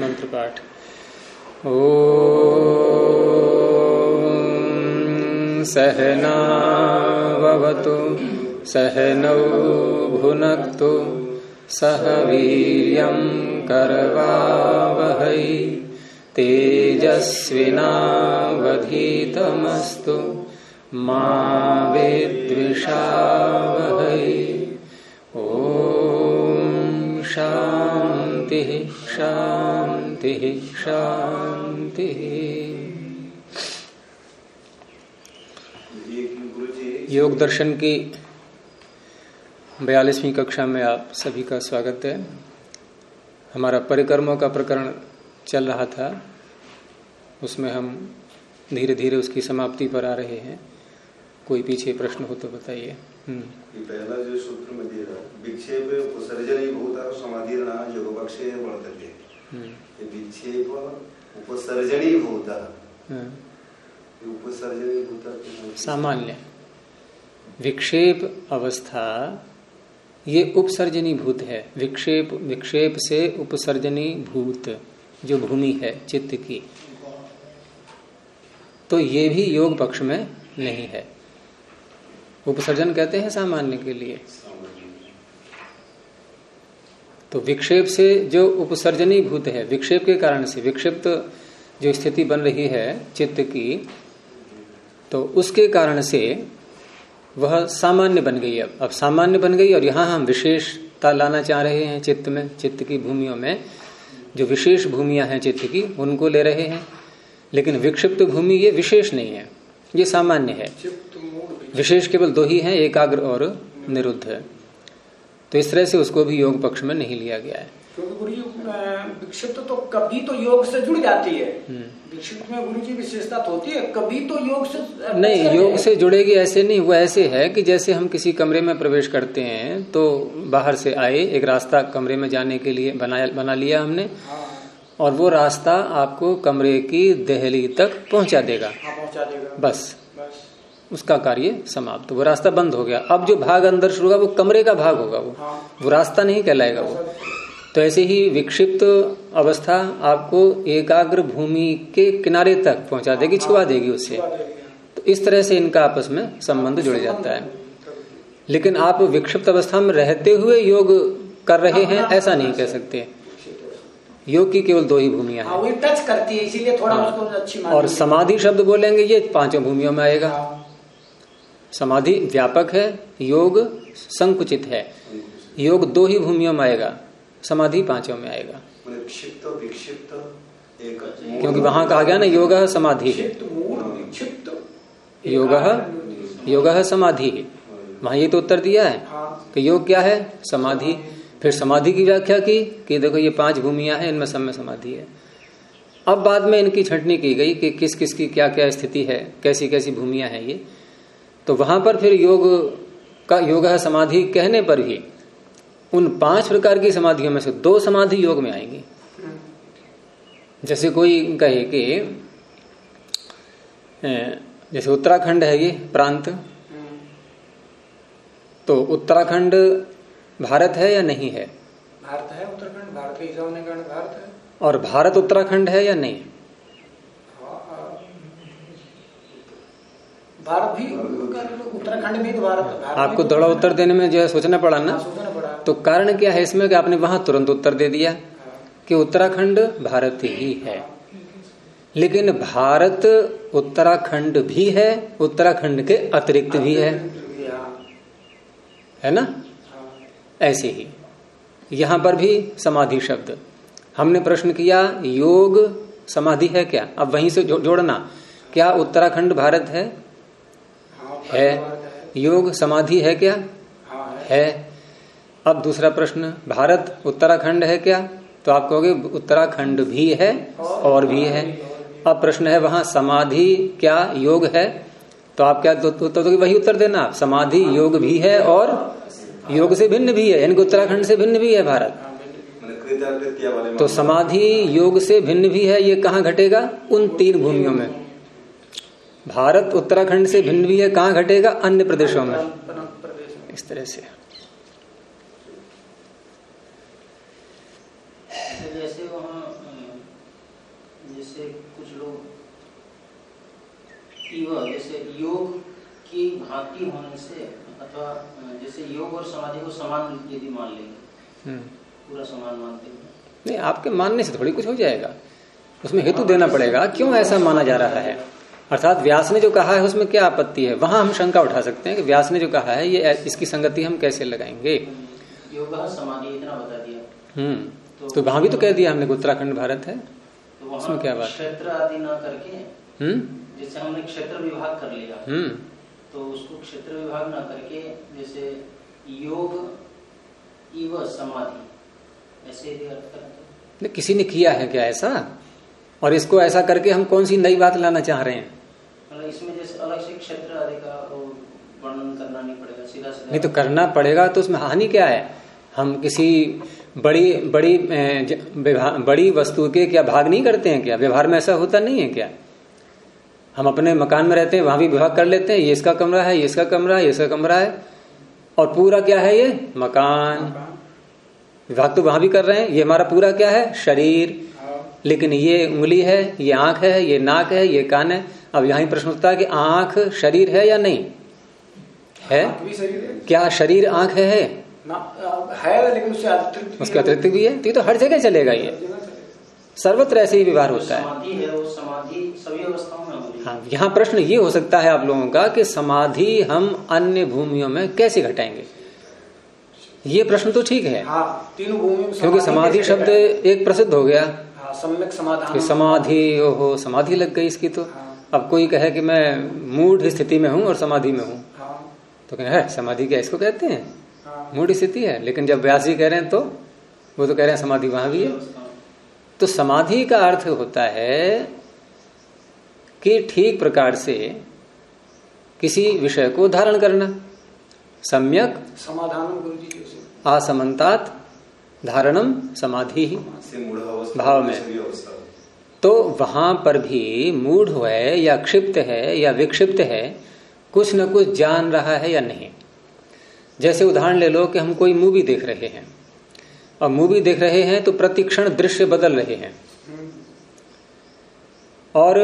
मंत्र पाठ ओ सहनावतु सहनौ भुनक्तु सह वीर कर्वावहै तेजस्विनावधीतमस्तु मा विद्विषावहै। ओ शांति शांति शांति योग दर्शन की बयालीसवीं कक्षा में आप सभी का स्वागत है। हमारा परिक्रमों का प्रकरण चल रहा था। उसमें हम धीरे धीरे उसकी समाप्ति पर आ रहे हैं। कोई पीछे प्रश्न हो तो बताइए। हम्म। पहला जो सूत्र में दे रहा विक्षेप उपसर्जन भूता समाधि वर्तते। विक्षेप उपसर्जनी भूता। उपसर्जनी भूता सामान्य. विक्षेप अवस्था ये उपसर्जनी भूत है. विक्षेप विक्षेप से उपसर्जनी भूत जो भूमि है चित्त की। तो ये भी योग पक्ष में नहीं है। उपसर्जन कहते हैं सामान्य के लिए। तो विक्षेप से जो उपसर्जनी भूत है विक्षेप के कारण से विक्षिप्त जो स्थिति बन रही है चित्त की तो उसके कारण से वह सामान्य बन गई अब अब सामान्य बन गई और यहाँ हम विशेषता लाना चाह रहे हैं चित्त में चित्त की भूमियों में। जो विशेष भूमियाँ हैं चित्त की उनको ले रहे हैं। लेकिन विक्षिप्त भूमि ये विशेष नहीं है ये सामान्य है। विशेष केवल दो ही हैं एकाग्र और निरुद्ध। है तो इस तरह से उसको भी योग पक्ष में नहीं लिया गया है। विक्षिप्त तो कभी तो योग से जुड़ जाती है। हम्म। विक्षिप्त में गुरु की विशेषता तो होती है कभी तो योग से नहीं योग से जुड़ेगी ऐसे नहीं वो ऐसे है कि जैसे हम किसी कमरे में प्रवेश करते हैं तो बाहर से आए एक रास्ता कमरे में जाने के लिए बनाया बना लिया हमने हाँ। और वो रास्ता आपको कमरे की दहली तक पहुँचा देगा। हाँ, पहुँचा देगा। बस। उसका कार्य समाप्त। वो रास्ता बंद हो गया। अब जो भाग अंदर शुरू होगा वो कमरे का भाग होगा वो। हाँ। वो रास्ता नहीं कहलाएगा वो। तो ऐसे ही विक्षिप्त अवस्था आपको एकाग्र भूमि के किनारे तक पहुँचा देगी छुआ देगी उससे तो इस तरह से इनका आपस में संबंध जुड़ जाता है। लेकिन आप विक्षिप्त अवस्था में रहते हुए योग कर रहे हैं ऐसा नहीं कह सकते। योग की केवल दो ही भूमिया है। टच करती है इसीलिए थोड़ा हाँ। उसको अच्छी और समाधि शब्द बोलेंगे ये पाँचों भूमियों में आएगा। हाँ। समाधि व्यापक है योग संकुचित है। योग दो ही भूमियों में आएगा समाधि पाँचों में आएगा। क्योंकि वहाँ कहा गया ना योग समाधि है। योग योग समाधि है। वहाँ ये तो उत्तर दिया है हाँ। कि योग क्या है? समाधि। फिर समाधि की व्याख्या की कि देखो ये पाँच भूमिया है इनमें सब में समाधि है। अब बाद में इनकी छंटनी की गई कि किस किस की क्या क्या स्थिति है कैसी कैसी भूमिया है ये। तो वहाँ पर फिर योग का योग समाधि कहने पर भी उन पाँच प्रकार की समाधियों में से दो समाधि योग में आएँगी। जैसे कोई कहे कि जैसे उत्तराखंड है ये प्रांत। तो उत्तराखंड भारत है या नहीं है? भारत है उत्तराखंड भारत के हिसाब होने कारण भारत है। और भारत उत्तराखंड है या नहीं? भारत भी उत्तराखंड भी तो भारत आपको दौड़ा उत्तर देने में जो है सोचना पड़ा ना? हाँ, सोचना पड़ा। तो कारण क्या है इसमें कि आपने वहाँ तुरंत उत्तर दे दिया कि उत्तराखंड भारत ही है। लेकिन भारत उत्तराखंड भी है उत्तराखंड के अतिरिक्त भी है। है ना? ऐसे ही। यहाँ पर भी समाधि शब्द। हमने प्रश्न किया योग समाधि है क्या? अब वहीं से जो, जोड़ना। क्या उत्तराखंड भारत है? हाँ, है योग समाधि है क्या? हाँ, है। अब दूसरा प्रश्न भारत उत्तराखंड है क्या? तो आप कहोगे उत्तराखंड भी है और भी है। अब प्रश्न है वहाँ समाधि क्या योग है? तो आप क्या तो, तो, तो, तो वही उत्तर देना। समाधि योग भी है और योग से भिन्न भी है यानी उत्तराखंड से भिन्न भी है भारत। तो समाधि योग से भिन्न भी है ये कहाँ घटेगा? उन तीन भूमियों में। भारत उत्तराखंड से भिन्न भी है कहाँ घटेगा? अन्य प्रदेशों में। इस तरह से। जैसे वहाँ जैसे कुछ लोग जैसे योग की भांति होने से अथवा जैसे योग और समाधि को समान यदि मान लेंगे हम्म। पूरा समान मानते हैं। नहीं आपके मानने से थोड़ी कुछ हो जाएगा। उसमें हेतु देना पड़ेगा क्यों ऐसा माना जा रहा है? अर्थात व्यास ने जो कहा है उसमें क्या आपत्ति है? वहाँ हम शंका उठा सकते हैं कि व्यास ने जो कहा है ये इसकी संगति हम कैसे लगाएँगे? योग समाधि इतना बता दिया। हम्म तो, तो वहाँ भी तो कह दिया हमने उत्तराखंड भारत है। तो उसमें क्या बात क्षेत्र आदि ना करके हम्म? जैसे हमने क्षेत्र विभाग कर लिया हम्म। तो उसको क्षेत्र विभाग ना करके जैसे योग इव समाधि ऐसे यदि अर्थ करें किसी ने किया है क्या ऐसा? और इसको ऐसा करके हम कौन सी नई बात लाना चाह रहे हैं? इसमें जैसे अलग से क्षेत्र आदि का वर्णन करना नहीं पड़ेगा सीधा सीधा। नहीं तो करना पड़ेगा तो उसमें हानि क्या है? हम किसी बड़ी बड़ी बड़ी वस्तु के क्या भाग नहीं करते हैं क्या? व्यवहार में ऐसा होता नहीं है क्या? हम अपने मकान में रहते हैं वहाँ भी विभाग कर लेते हैं ये इसका कमरा है ये इसका कमरा है ये इसका कमरा है और पूरा क्या है ये? मकान। विभाग तो वहाँ भी कर रहे हैं ये हमारा पूरा क्या है? शरीर। लेकिन ये उंगली है ये आँख है ये नाक है ये कान है अब यहाँ प्रश्न उठता है कि आँख शरीर है या नहीं? है? क्या शरीर आँख है, है? है लेकिन उससे अतिरिक्त उसके अतिरिक्त भी है? तो, तो हर जगह चलेगा ये। सर्वत्र ऐसे ही व्यवहार होता है। हाँ यहाँ प्रश्न ये हो सकता है आप लोगों का कि समाधि हम अन्य भूमियों में कैसे घटाएँगे? ये प्रश्न तो ठीक है। हाँ, तीनों भूमियों क्योंकि समाधि शब्द एक प्रसिद्ध हो गया। सम्यक समाधान। समाधि ओहो समाधि लग गई इसकी तो। हाँ। अब कोई कहे कि मैं मूढ़ स्थिति में हूँ और समाधि में हूँ। हाँ। तो कहे है समाधि क्या इसको कहते हैं? हाँ। मूढ़ स्थिति है लेकिन जब व्यास जी कह रहे हैं तो वो तो कह रहे हैं समाधि वहाँ भी है। तो समाधि का अर्थ होता है कि ठीक प्रकार से किसी विषय को धारण करना। सम्यक समाधान आसमंतात धारणम समाधि ही। भाव में। तो वहाँ पर भी मूढ़ है या क्षिप्त है या विक्षिप्त है कुछ न कुछ जान रहा है या नहीं। जैसे उदाहरण ले लो कि हम कोई मूवी देख रहे हैं और मूवी देख रहे हैं तो प्रतिक्षण दृश्य बदल रहे हैं। और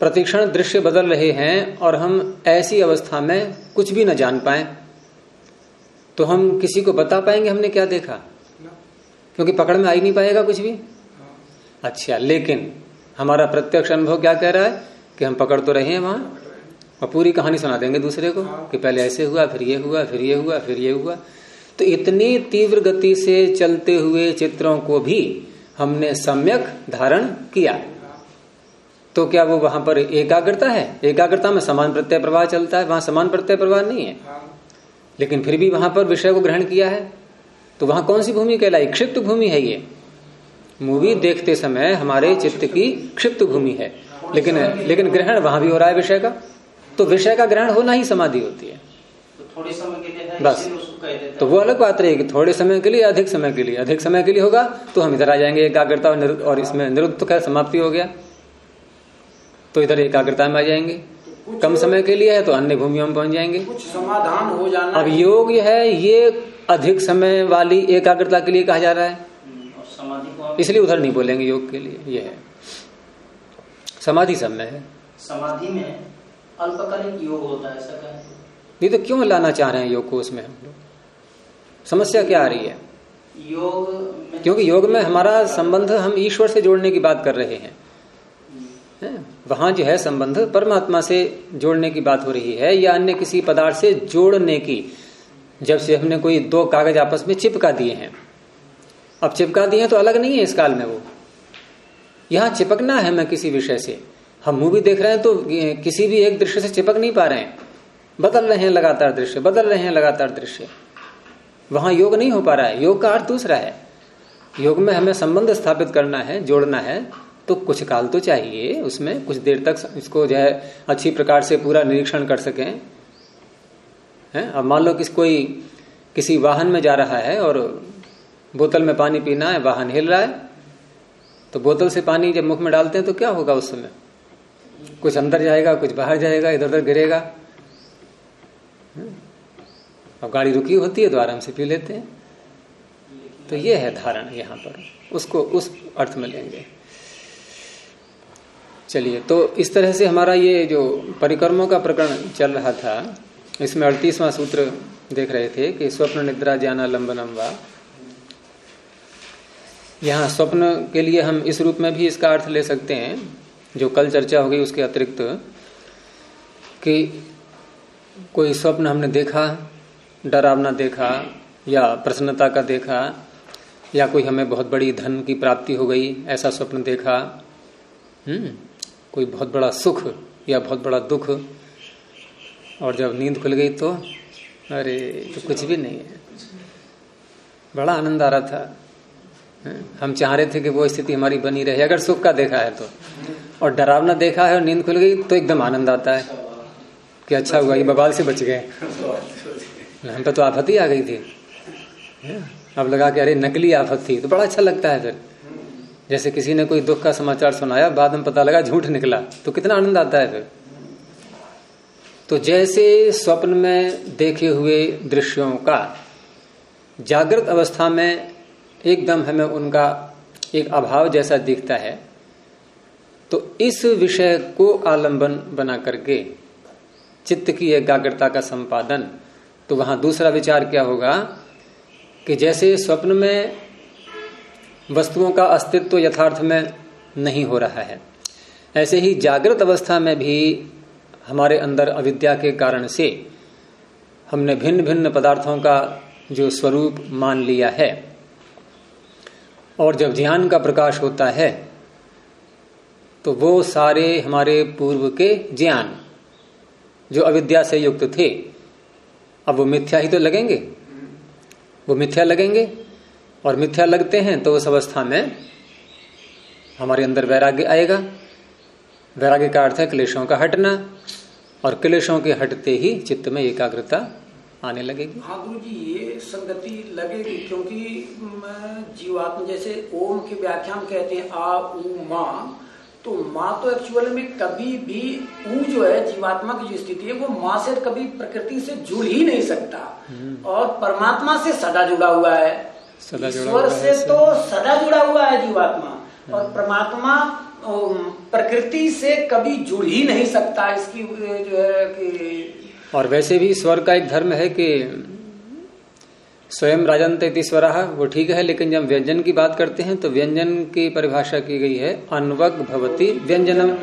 प्रतिक्षण दृश्य बदल रहे हैं और हम ऐसी अवस्था में कुछ भी न जान पाए तो हम किसी को बता पाएँगे हमने क्या देखा? क्योंकि पकड़ में आ ही नहीं पाएगा कुछ भी? अच्छा लेकिन हमारा प्रत्यक्ष अनुभव क्या कह रहा है? कि हम पकड़ तो रहे हैं वहाँ, और पूरी कहानी सुना देंगे दूसरे को, कि पहले ऐसे हुआ, फिर ये हुआ, फिर ये हुआ, फिर ये हुआ। तो इतनी तीव्र गति से चलते हुए चित्रों को भी हमने सम्यक धारण किया। तो क्या वो वहाँ पर एकाग्रता है? एकाग्रता में समान प्रत्यय प्रवाह चलता है, वहाँ समान प्रत्यय प्रवाह नहीं है। लेकिन फिर भी वहाँ पर विषय को ग्रहण किया है। तो वहाँ कौन सी भूमि कहलाई क्षिप्त भूमि है ये। मूवी देखते समय हमारे चित्त की क्षिप्त भूमि है। लेकिन लेकिन ग्रहण वहाँ भी हो रहा है विषय का। तो विषय का ग्रहण होना ही समाधि होती है। तो थोड़े समय के लिए बस। तो वो अलग बात रहेगी। थोड़े समय के लिए अधिक समय के लिए। अधिक समय के लिए होगा तो हम इधर आ जाएँगे एकाग्रता और, और इसमें निरुद्ध तो खैर समाप्ति हो गया। तो इधर एकाग्रता में आ जाएँगे। तो कम समय के लिए है तो अन्य भूमियों में पहुँच जाएँगे। कुछ समाधान हो जाना अब योग है ये अधिक समय वाली एकाग्रता के लिए कहा जा रहा है। इसलिए उधर नहीं बोलेंगे योग के लिए यह है। समाधि समय है। समाधि में अल्पकालिक योग होता है ऐसा नहीं तो क्यों लाना चाह रहे हैं योग को उसमें हम लोग? समस्या क्या आ रही है? योग में क्योंकि योग में हमारा संबंध हम ईश्वर से जोड़ने की बात कर रहे हैं? वहाँ जो है संबंध परमात्मा से जोड़ने की बात हो रही है या अन्य किसी पदार्थ से जोड़ने की। जब से हमने कोई दो कागज़ आपस में चिपका दिए हैं। अब चिपका दिए तो अलग नहीं है इस काल में वो। यहाँ चिपकना है मैं किसी विषय से। हम मूवी देख रहे हैं तो किसी भी एक दृश्य से चिपक नहीं पा रहे हैं। बदल रहे हैं लगातार दृश्य, बदल रहे हैं लगातार दृश्य। वहाँ योग नहीं हो पा रहा है, योग का अर्थ दूसरा है। योग में हमें संबंध स्थापित करना है, जोड़ना है तो कुछ काल तो चाहिए उसमें, कुछ देर तक इसको जो है अच्छी प्रकार से पूरा निरीक्षण कर सकें। है? अब मान लो किस कोई, किसी वाहन में जा रहा है और बोतल में पानी पीना है, वाहन हिल रहा है तो बोतल से पानी जब मुख में डालते हैं तो क्या होगा उस समय? कुछ अंदर जाएगा, कुछ बाहर जाएगा इधर उधर गिरेगा। अब गाड़ी रुकी होती है तो आराम से पी लेते हैं। तो ये है धारण यहाँ पर। उसको, उस अर्थ में लेंगे। चलिए तो इस तरह से हमारा ये जो परिक्रमों का प्रकरण चल रहा था, इसमें अड़तीसवां सूत्र देख रहे थे कि स्वप्न निद्रा ज्ञाना लंबनम वा। यहाँ स्वप्न के लिए हम इस रूप में भी इसका अर्थ ले सकते हैं, जो कल चर्चा हो गई उसके अतिरिक्त, कि कोई स्वप्न हमने देखा, डरावना देखा, या प्रसन्नता का देखा, या कोई हमें बहुत बड़ी धन की प्राप्ति हो गई, ऐसा स्वप्न देखा हम्म कोई बहुत बड़ा सुख या बहुत बड़ा दुख, और जब नींद खुल गई तो अरे तो कुछ भी नहीं है। बड़ा आनंद आ रहा था। हम चाह रहे थे कि वो स्थिति हमारी बनी रहे, अगर सुख का देखा है तो। और डरावना देखा है और नींद खुल गई तो एकदम आनंद आता है कि अच्छा हुआ, ये बबाल से बच गए। हम पे तो आफत ही आ गई थी। अब लगा कि अरे, नकली आफत थी तो बड़ा अच्छा लगता है फिर। जैसे किसी ने कोई दुख का समाचार सुनाया, बाद में पता लगा झूठ निकला तो कितना आनंद आता है फिर। तो जैसे स्वप्न में देखे हुए दृश्यों का, जागृत अवस्था में एकदम हमें उनका एक अभाव जैसा दिखता है। तो इस विषय को आलंबन बना करके चित्त की एकाग्रता का संपादन तो वहाँ दूसरा विचार क्या होगा कि जैसे स्वप्न में वस्तुओं का अस्तित्व यथार्थ में नहीं हो रहा है, ऐसे ही जागृत अवस्था में भी हमारे अंदर अविद्या के कारण से हमने भिन्न भिन्न पदार्थों का जो स्वरूप मान लिया है। और जब ज्ञान का प्रकाश होता है तो वो सारे हमारे पूर्व के ज्ञान, जो अविद्या से युक्त थे, अब वो मिथ्या ही तो लगेंगे। वो मिथ्या लगेंगे, और मिथ्या लगते हैं तो उस अवस्था में हमारे अंदर वैराग्य आएगा। वैराग्य का अर्थ है क्लेशों का हटना, और क्लेशों के हटते ही चित्त में एकाग्रता आने लगेगी। हाँ गुरु जी ये संगति लगेगी क्योंकि जीवात्मा जैसे ओम की व्याख्या कहते हैं आ उ माँ। तो माँ तो एक्चुअल में कभी भी ऊ जो है जीवात्मा की जो स्थिति है वो माँ से कभी प्रकृति से जुड़ ही नहीं सकता। हम्म। और परमात्मा से सदा जुड़ा हुआ है। ईश्वर से तो सदा जुड़ा हुआ है जीवात्मा। और हम्म। परमात्मा प्रकृति से कभी जुड़ ही नहीं सकता। इसकी जो है कि और वैसे भी स्वर का एक धर्म है कि स्वयं राजन तैतीश्वर वो ठीक है, लेकिन जब व्यंजन की बात करते हैं तो व्यंजन की परिभाषा की गई है, अनवग भवती व्यंजनम।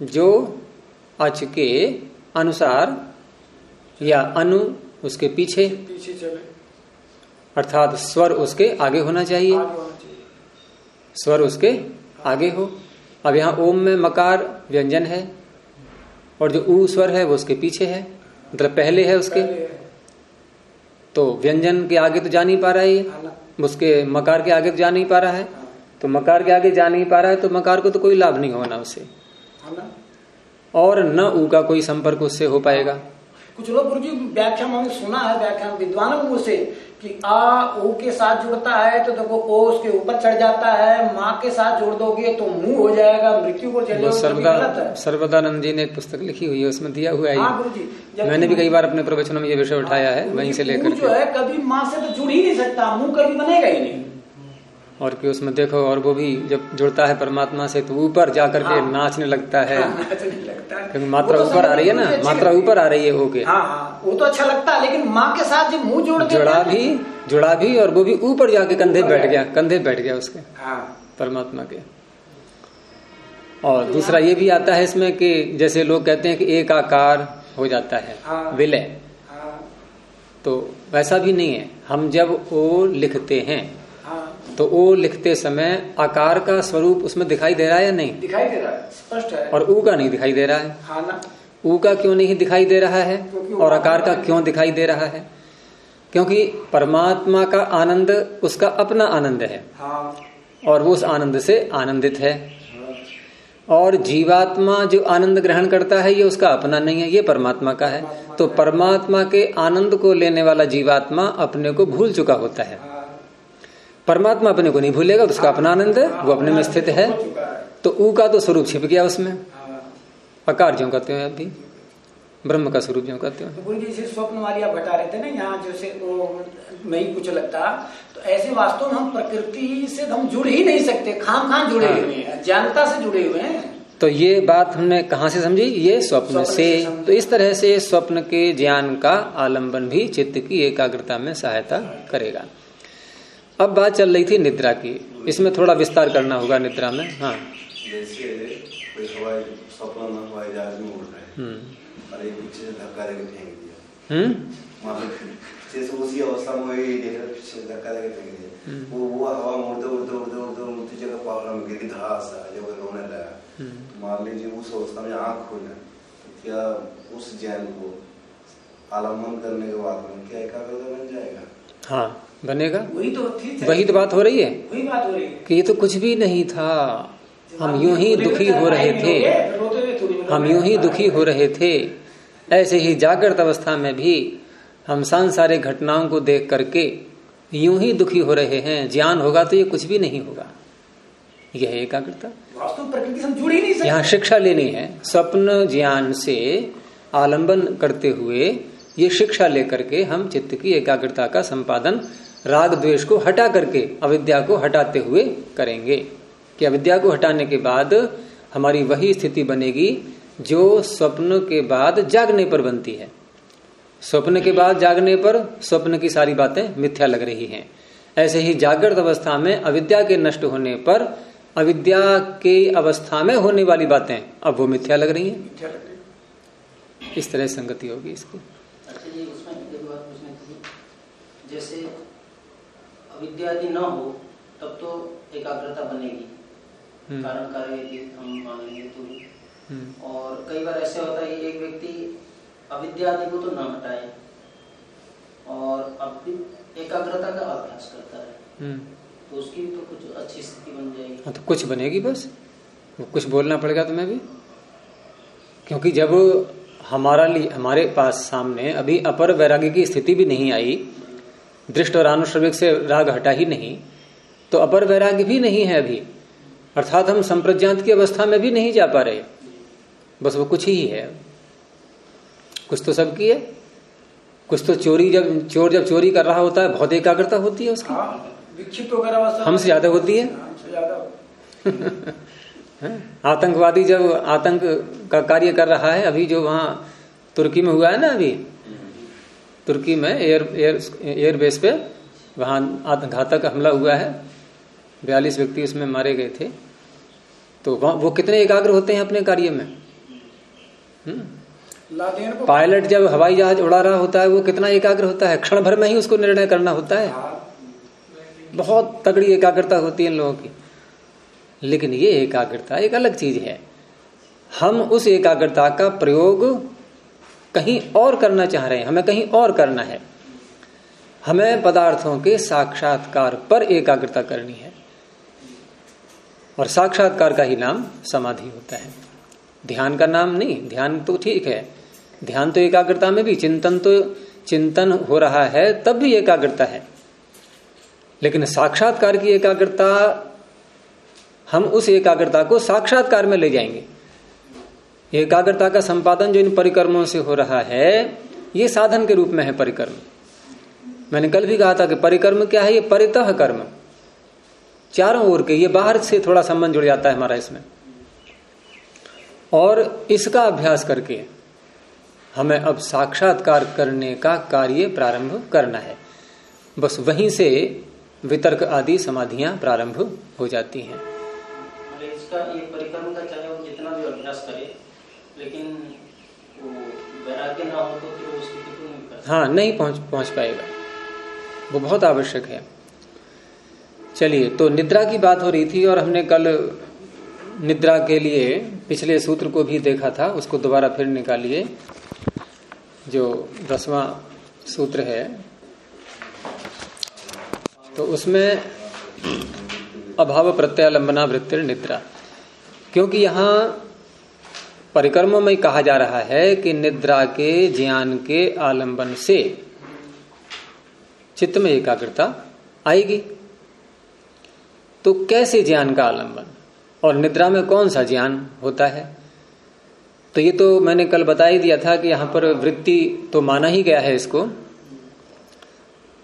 जो अच के अनुसार या अनु उसके पीछे, अर्थात स्वर उसके आगे होना चाहिए। स्वर उसके आगे हो। अब यहाँ ओम में मकार व्यंजन है। और जो ऊ स्वर है वो उसके पीछे है मतलब पहले है उसके। तो व्यंजन के आगे तो जा नहीं पा रहा है ये। उसके मकार के आगे तो जा नहीं पा रहा है। तो मकार के आगे जा नहीं पा रहा है तो मकार को तो कोई लाभ नहीं होना उससे और न ऊ का कोई संपर्क उससे हो पाएगा। कुछ लोग गुरु जी व्याख्या मैंने सुना है व्याख्या विद्वानों से कि आ ओ के साथ जुड़ता है तो देखो ओ उसके ऊपर चढ़ जाता है माँ के साथ जोड़ दोगे तो मुँह हो जाएगा मृत्यु को चले सर्वदा सर्वदानंद जी ने एक पुस्तक लिखी हुई है उसमें दिया हुआ है। हाँ, मैंने भी कई बार अपने प्रवचनों में ये विषय उठाया है वहीं से लेकर जो है कभी माँ से तो जुड़ ही नहीं सकता मुँह कभी बनेगा ही नहीं। और कि उसमें देखो और वो भी जब जुड़ता है परमात्मा से तो ऊपर जाकर के हाँ, नाचने लगता है। हाँ, क्योंकि मात्रा तो ऊपर आ रही है ना मात्रा ऊपर आ रही है वो के हाँ, हाँ, वो तो अच्छा लगता है लेकिन माँ के साथ जब मुँह जोड़ जुड़ा भी जुड़ा भी और वो भी ऊपर जाके कंधे बैठ गया कंधे बैठ गया उसके हाँ। परमात्मा के। और दूसरा ये भी आता है इसमें कि जैसे लोग कहते हैं कि एक आकार हो जाता है हाँ। विलय। हाँ। तो वैसा भी नहीं है हम जब वो लिखते हैं तो ओ लिखते समय आकार का स्वरूप उसमें दिखाई दे रहा है या नहीं? दिखाई दे रहा है स्पष्ट है। और ऊ का नहीं दिखाई दे रहा है। हाँ ऊ का क्यों नहीं दिखाई दे रहा है? और आकार का क्यों दिखाई दे रहा है? क्योंकि परमात्मा का आनंद उसका अपना आनंद है। हाँ। और वो उस आनंद से आनंदित है। और जीवात्मा जो आनंद ग्रहण करता है ये उसका अपना नहीं है ये परमात्मा का है। तो परमात्मा के आनंद को लेने वाला जीवात्मा अपने को भूल चुका होता है। परमात्मा अपने को नहीं भूलेगा उसका अपना आनंद है वो अपने में स्थित है। तो ऊ का तो स्वरूप छिप गया उसमें। अकार जो कहते हैं अभी। ब्रह्म का स्वरूप जो कहते हैं। तो स्वप्न वाली आप बता रहे थे ना यहाँ जैसे वो नहीं कुछ लगता तो ऐसे वास्तव में हम प्रकृति से हम जुड़ ही नहीं सकते खाम खाम जुड़े हाँ। हुए हैं जानता से जुड़े हुए हैं। तो ये बात हमने कहा से समझी? ये स्वप्न, स्वप्न से। तो इस तरह से स्वप्न के ज्ञान का आलंबन भी चित्त की एकाग्रता में सहायता करेगा। अब बात चल रही थी निद्रा की। इसमें थोड़ा विस्तार करना होगा निद्रा में। हाँ। जैसे हवाई स्वप्न में हवाई जहाज़ में उड़ रहे हम्म। और एक पीछे धक्का देके फेंक दिया। हम्म। उसी अवस्था में वही पीछे धक्का देके फेंक दिया। हम्म। वो वो हवा उड़ते उड़ते उड़ते उड़ते उड़ती जगह पहाड़ में गिरी घास जब रोने लगा। मान लीजिए उस अवस्था में आँख तो क्या उस जैन को आलंबन करने के बाद में क्या एकाग्रता बन जाएगा? हाँ। बनेगा? वही तो वही तो बात हो रही है? वही बात हो रही है। कि ये तो कुछ भी नहीं था। हम यूँ ही दुखी हो रहे थे। हम यूँ ही दुखी हो रहे थे। ऐसे ही जागृत अवस्था में भी हम सांसारिक घटनाओं को देख करके यूँ ही दुखी हो रहे हैं। ज्ञान होगा तो ये कुछ भी नहीं होगा। यह एकाग्रता। यहाँ शिक्षा लेनी है। स्वप्न ज्ञान से आलंबन करते हुए ये शिक्षा लेकर के हम चित्त की एकाग्रता का संपादन राग द्वेष को हटा करके अविद्या को हटाते हुए करेंगे। कि अविद्या को हटाने के बाद हमारी वही स्थिति बनेगी जो स्वप्न के बाद जागने पर बनती है। स्वप्न के बाद जागने पर स्वप्न की सारी बातें मिथ्या लग रही हैं। ऐसे ही जागृत अवस्था में अविद्या के नष्ट होने पर अविद्या के अवस्था में होने वाली बातें अब वो मिथ्या लग रही हैं। इस तरह संगति होगी इसकी। अच्छा जैसे अविद्या न हो तब तो एकाग्रता बनेगी हम्म। कारण कार्य हम मान लेंगे तो हम्म। और कई बार ऐसे होता है एक व्यक्ति अविद्या आदि को तो न हटाए और अब एकाग्रता का अभ्यास करता है हम्म। तो उसकी तो कुछ अच्छी स्थिति बन जाएगी हाँ तो कुछ बनेगी बस कुछ बोलना पड़ेगा तुम्हें भी क्योंकि जब हमारा लिए हमारे पास सामने अभी अपर वैराग्य की स्थिति भी नहीं आई दृष्ट और अनुश्रविक से राग हटा ही नहीं तो अपर वैराग्य भी नहीं है अभी। अर्थात हम संप्रज्ञात की अवस्था में भी नहीं जा पा रहे। बस वो कुछ ही है। कुछ तो सबकी है कुछ तो चोरी जब चोर जब चोरी कर रहा होता है बहुत एकाग्रता होती है उसकी। हाँ, हमसे ज़्यादा होती है। हाँ, आतंकवादी जब आतंक का कार्य कर रहा है अभी जो वहाँ तुर्की में हुआ है ना अभी तुर्की में एयर एयर एयरबेस पे वहाँ घातक हमला हुआ है। बयालीस व्यक्ति उसमें मारे गए थे। तो वो कितने एकाग्र होते हैं अपने कार्य में? हम्म। पायलट जब हवाई जहाज़ उड़ा रहा होता है वो कितना एकाग्र होता है? क्षण भर में ही उसको निर्णय करना होता है। बहुत तगड़ी एकाग्रता होती है इन लोगों की। लेकिन ये एकाग्रता एक अलग चीज़ है। हम उस एकाग्रता का प्रयोग कहीं और करना चाह रहे हैं, हमें कहीं और करना है। हमें पदार्थों के साक्षात्कार पर एकाग्रता करनी है। और साक्षात्कार का ही नाम समाधि होता है। ध्यान का नाम नहीं, ध्यान तो ठीक है। ध्यान तो एकाग्रता में भी, चिंतन तो चिंतन हो रहा है, तब भी एकाग्रता है। लेकिन साक्षात्कार की एकाग्रता, हम उस एकाग्रता को साक्षात्कार में ले जाएँगे। एकाग्रता का संपादन जो इन परिक्रमों से हो रहा है, ये साधन के रूप में है परिक्रम। मैंने कल भी कहा था कि परिक्रम क्या है? ये परितः कर्म। चारों ओर के, ये बाहर से थोड़ा संबंध जुड़ जाता है हमारा इसमें। और इसका अभ्यास करके हमें अब साक्षात्कार करने का कार्य प्रारंभ करना है। बस वहीं से वितर्क आदि समाधियाँ प्रारंभ हो जाती हैं। इसका ये परिक्रम का चाहे वो जितना भी अभ्यास करे लेकिन तो हाँ नहीं पहुँच पहुँच पाएगा। वो बहुत आवश्यक है। चलिए तो निद्रा की बात हो रही थी और हमने कल निद्रा के लिए पिछले सूत्र को भी देखा था, उसको दोबारा फिर निकालिए। जो दसवां सूत्र है तो उसमें अभाव प्रत्यालंबना वृत्ति निद्रा। क्योंकि यहाँ परिक्रमों में कहा जा रहा है कि निद्रा के, ज्ञान के आलंबन से चित्त में एकाग्रता आएगी। तो कैसे ज्ञान का आलंबन? और निद्रा में कौन सा ज्ञान होता है? तो ये तो मैंने कल बता ही दिया था कि यहाँ पर वृत्ति तो माना ही गया है इसको।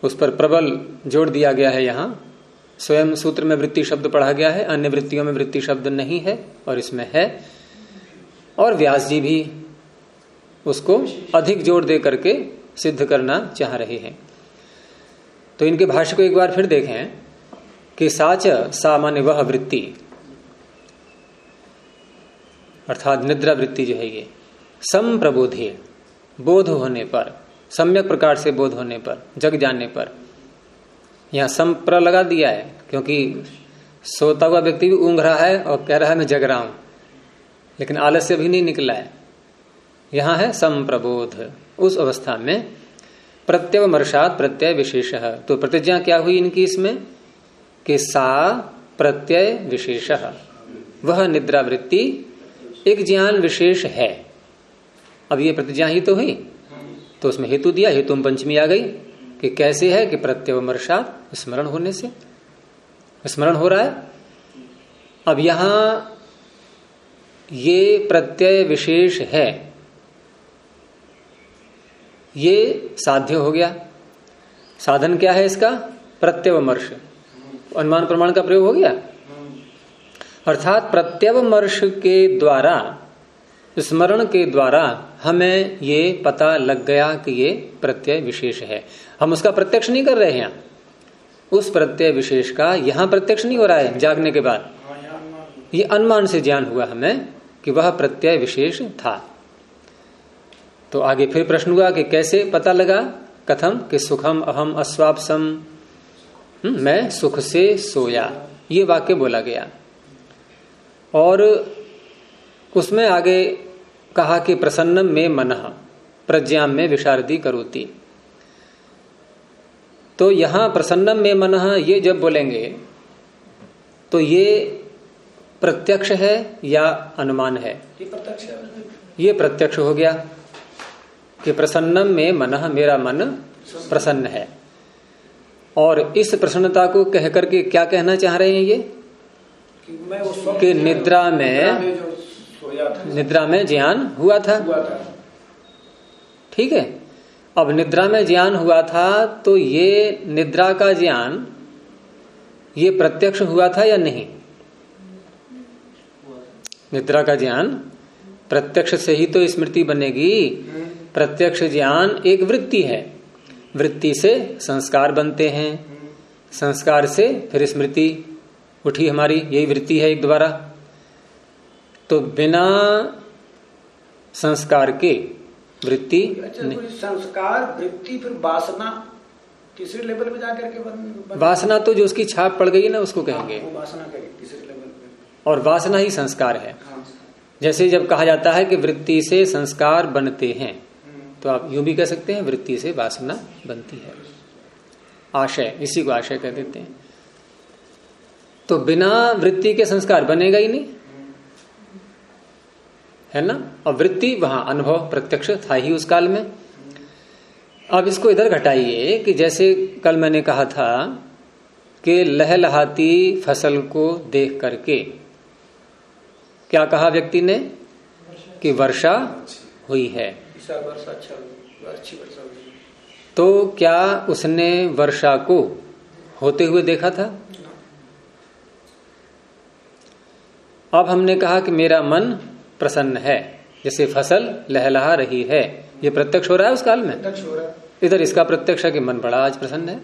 उस पर प्रबल जोड़ दिया गया है यहाँ। स्वयं सूत्र में वृत्ति शब्द पढ़ा गया है, अन्य वृत्तियों में वृत्ति शब्द नहीं है, और इसमें है और व्यास जी भी उसको अधिक ज़ोर दे करके सिद्ध करना चाह रहे हैं। तो इनके भाष्य को एक बार फिर देखें कि साच सामान्य वह वृत्ति, अर्थात निद्रा वृत्ति जो है ये सम प्रबोधे बोध होने पर, सम्यक प्रकार से बोध होने पर, जग जाने पर, यहाँ संप्र लगा दिया है, क्योंकि सोता हुआ व्यक्ति भी ऊंघ रहा है और कह रहा है, मैं जग रहा हूँ। लेकिन आलस्य भी नहीं निकला है। यहाँ है संप्रबोध। उस अवस्था में प्रत्यवमर्षात प्रत्यय विशेष तो प्रतिज्ञा क्या हुई इनकी इसमें? कि सा प्रत्यय विशेष वह निद्रावृत्ति एक ज्ञान विशेष है। अब ये प्रतिज्ञा ही तो हुई। तो उसमें हेतु दिया, हेतु पंचमी आ गई। कि कैसे है कि प्रत्यवमर्षात स्मरण होने से? स्मरण हो रहा है। अब यहाँ ये प्रत्यय विशेष है। ये साध्य हो गया। साधन क्या है इसका? प्रत्यवमर्श। अनुमान प्रमाण का प्रयोग हो गया? अर्थात प्रत्यवमर्श के द्वारा, स्मरण के द्वारा हमें ये पता लग गया कि ये प्रत्यय विशेष है। हम उसका प्रत्यक्ष नहीं कर रहे हैं। उस प्रत्यय विशेष का यहाँ प्रत्यक्ष नहीं हो रहा है जागने के बाद। ये अनुमान से ज्ञान हुआ हमें। कि वह प्रत्यय विशेष था। तो आगे फिर प्रश्न हुआ कि कैसे पता लगा कथम कि सुखम अहम अस्वापसम? हम्म, मैं सुख से सोया। ये वाक्य बोला गया। और उसमें आगे कहा कि प्रसन्नम में मन प्रज्ञा में विशारदी करोती। तो यहाँ प्रसन्नम में मन ये जब बोलेंगे तो ये प्रत्यक्ष है या अनुमान है? ये प्रत्यक्ष ये प्रत्यक्ष हो गया कि प्रसन्नम में मन मेरा मन प्रसन्न है। और इस प्रसन्नता को कह करके क्या कहना चाह रहे हैं ये? कि मैं कि निद्रा में निद्रा में ज्ञान हुआ था। ठीक है? अब निद्रा में ज्ञान हुआ था तो ये निद्रा का ज्ञान ये प्रत्यक्ष हुआ था या नहीं? निद्रा का ज्ञान प्रत्यक्ष से ही तो स्मृति बनेगी। प्रत्यक्ष ज्ञान एक वृत्ति है। वृत्ति से संस्कार बनते हैं। संस्कार से फिर स्मृति उठी हमारी यही वृत्ति है एक द्वारा तो बिना संस्कार के वृत्ति अच्छा संस्कार वृत्ति फिर वासना तीसरे लेवल पे जाकर के बन, बन वासना तो जो उसकी छाप पड़ गई है ना उसको कहेंगे। हाँ, वासना कहेंगे तीसरे और वासना ही संस्कार है। जैसे जब कहा जाता है कि वृत्ति से संस्कार बनते हैं तो आप यूँ भी कह सकते हैं, वृत्ति से वासना बनती है। आशय, इसी को आशय कह देते हैं। तो बिना वृत्ति के संस्कार बनेगा ही नहीं। है ना? और वृत्ति, वहाँ अनुभव प्रत्यक्ष था ही उस काल में। अब इसको इधर घटाइए कि जैसे कल मैंने कहा था कि लहलहाती फ़सल को देख करके क्या कहा व्यक्ति ने? कि वर्षा हुई है। अच्छा तो क्या उसने वर्षा को होते हुए देखा था? अब हमने कहा कि मेरा मन प्रसन्न है जैसे फ़सल लहलहा रही है। ये प्रत्यक्ष हो रहा है उस काल में? प्रत्यक्ष हो रहा है। इधर इसका प्रत्यक्ष है कि मन बड़ा आज प्रसन्न है।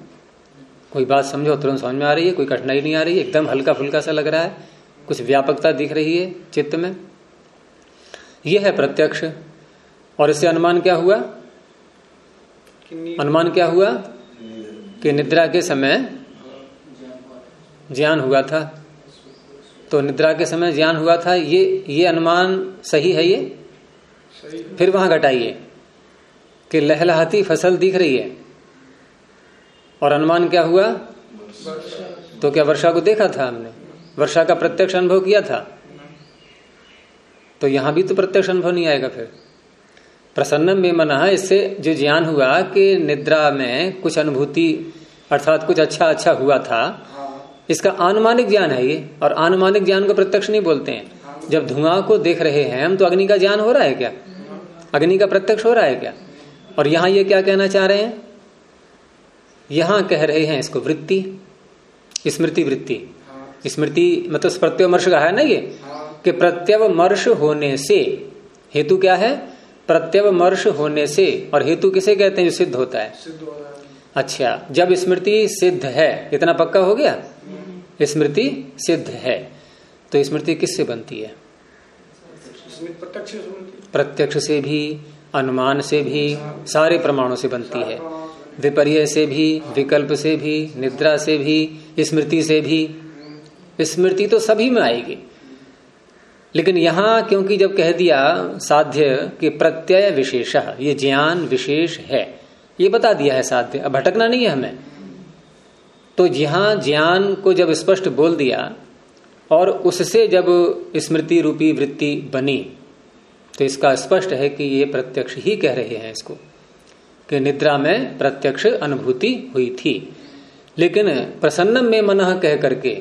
कोई बात समझो तुरंत समझ में आ रही है कोई कठिनाई नहीं आ रही है एकदम हल्का फुल्का सा लग रहा है। कुछ व्यापकता दिख रही है चित्त में? यह है प्रत्यक्ष। और इससे अनुमान क्या हुआ? अनुमान क्या हुआ? कि निद्रा के समय ज्ञान हुआ था। तो निद्रा के समय ज्ञान हुआ था। ये ये अनुमान सही है ये? सही फिर वहाँ घटाइए कि लहलहाती फ़सल दिख रही है। और अनुमान क्या हुआ? तो क्या वर्षा को देखा था हमने? वर्षा का प्रत्यक्ष अनुभव किया था? तो यहाँ भी तो प्रत्यक्ष अनुभव नहीं आएगा फिर। प्रसन्न में मना इससे जो ज्ञान हुआ कि निद्रा में कुछ अनुभूति अर्थात कुछ अच्छा अच्छा हुआ था हाँ। इसका आनुमानिक ज्ञान है ये और आनुमानिक ज्ञान को प्रत्यक्ष नहीं बोलते हैं। हाँ। जब धुआँ को देख रहे हैं हम तो अग्नि का ज्ञान हो रहा है क्या? अग्नि का प्रत्यक्ष हो रहा है क्या? और यहाँ ये क्या कहना चाह रहे हैं? यहाँ कह रहे हैं इसको वृत्ति स्मृति वृत्ति। स्मृति मतलब प्रत्यवमर्श का है ना ये? कि प्रत्यवमर्श होने से हेतु क्या है? प्रत्यवमर्श होने से और हेतु किसे कहते हैं जो सिद्ध होता है? अच्छा जब स्मृति सिद्ध है इतना पक्का हो गया? स्मृति सिद्ध है तो स्मृति किससे बनती है? प्रत्यक्ष से भी अनुमान से भी सारे प्रमाणों से बनती है। विपर्य से भी विकल्प से भी निद्रा से भी स्मृति से भी स्मृति तो सभी में आएगी। लेकिन यहाँ क्योंकि जब कह दिया साध्य कि प्रत्यय विशेष, ये ज्ञान विशेष है, ये बता दिया है साध्य। अब भटकना नहीं है हमें। तो यहाँ ज्ञान को जब स्पष्ट बोल दिया और उससे जब स्मृति रूपी वृत्ति बनी तो इसका स्पष्ट है कि ये प्रत्यक्ष ही कह रहे हैं इसको, कि निद्रा में प्रत्यक्ष अनुभूति हुई थी। लेकिन प्रसन्नम में मन कह करके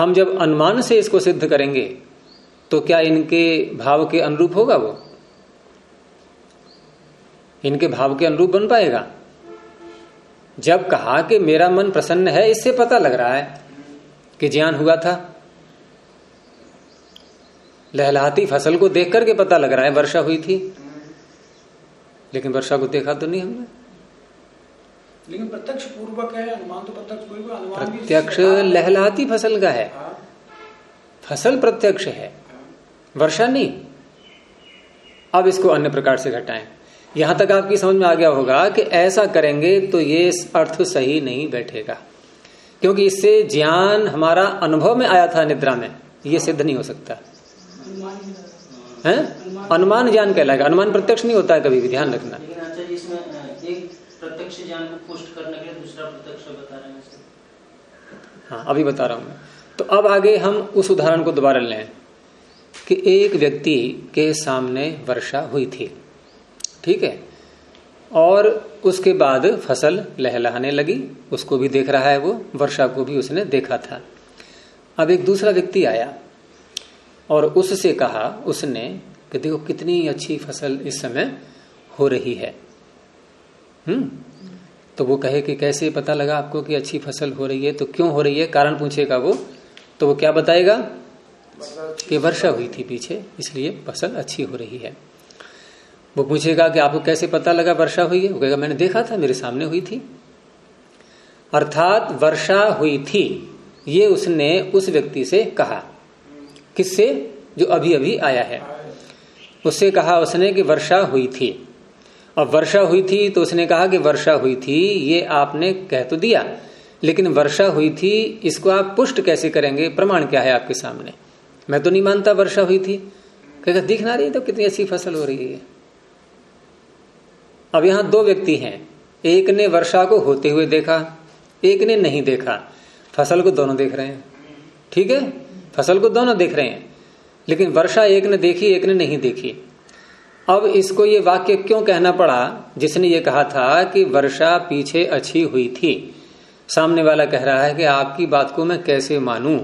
हम जब अनुमान से इसको सिद्ध करेंगे तो क्या इनके भाव के अनुरूप होगा वो? इनके भाव के अनुरूप बन पाएगा? जब कहा कि मेरा मन प्रसन्न है, इससे पता लग रहा है कि ज्ञान हुआ था। लहलाती फ़सल को देख करके पता लग रहा है, वर्षा हुई थी। लेकिन वर्षा को देखा तो नहीं हमने। लेकिन प्रत्यक्ष पूर्वक है अनुमान तो प्रत्यक्ष पूर्वक अनुमान प्रत्यक्ष लहलाती फ़सल का है। हाँ। फ़सल प्रत्यक्ष है। वर्षा नहीं। अब इसको अन्य प्रकार से घटाएँ। यहाँ तक आपकी समझ में आ गया होगा कि ऐसा करेंगे तो ये अर्थ सही नहीं बैठेगा। क्योंकि इससे ज्ञान हमारा अनुभव में आया था निद्रा में। ये सिद्ध नहीं हो सकता। है अनुमान ज्ञान कहलाएगा। अनुमान प्रत्यक्ष नहीं होता है कभी भी ध्यान रखना। प्रत्यक्ष ज्ञान को पुष्ट करने के लिए दूसरा प्रत्यक्ष बता रहे हैं हाँ अभी बता रहा हूँ तो अब आगे हम उस उदाहरण को दोबारा लें कि एक व्यक्ति के सामने वर्षा हुई थी, ठीक है? और उसके बाद फ़सल लहलहाने लगी, उसको भी देख रहा है वो, वर्षा को भी उसने देखा था। अब एक दूसरा व्यक्ति आया और उससे कहा, उसने कि देखो कितनी अच्छी फ़सल इस समय हो रही है। हम्म? तो वो कहे कि कैसे पता लगा आपको कि अच्छी फ़सल हो रही है? तो क्यों हो रही है? कारण पूछेगा वो। तो वो क्या बताएगा? कि वर्षा हुई थी पीछे, इसलिए फ़सल अच्छी हो रही है। वो पूछेगा कि आपको कैसे पता लगा वर्षा हुई है? वो कहेगा, मैंने देखा था, मेरे सामने हुई थी। अर्थात वर्षा हुई थी, ये उसने उस व्यक्ति से कहा। किससे? जो अभी अभी आया है। उससे कहा उसने कि वर्षा हुई थी। और वर्षा हुई थी तो उसने कहा कि वर्षा हुई थी, ये आपने कह तो दिया। लेकिन वर्षा हुई थी, इसको आप पुष्ट कैसे करेंगे? प्रमाण क्या है आपके सामने? मैं तो नहीं मानता वर्षा हुई थी। कहेगा दिख ना रही तो कितनी अच्छी फ़सल हो रही है। अब यहाँ दो व्यक्ति हैं। एक ने वर्षा को होते हुए देखा, एक ने नहीं देखा। फ़सल को दोनों देख रहे हैं। ठीक है? फ़सल को दोनों देख रहे हैं। लेकिन वर्षा एक ने देखी, एक ने नहीं देखी। अब इसको ये वाक्य क्यों कहना पड़ा? जिसने ये कहा था कि वर्षा पीछे अच्छी हुई थी। सामने वाला कह रहा है कि आपकी बात को मैं कैसे मानू?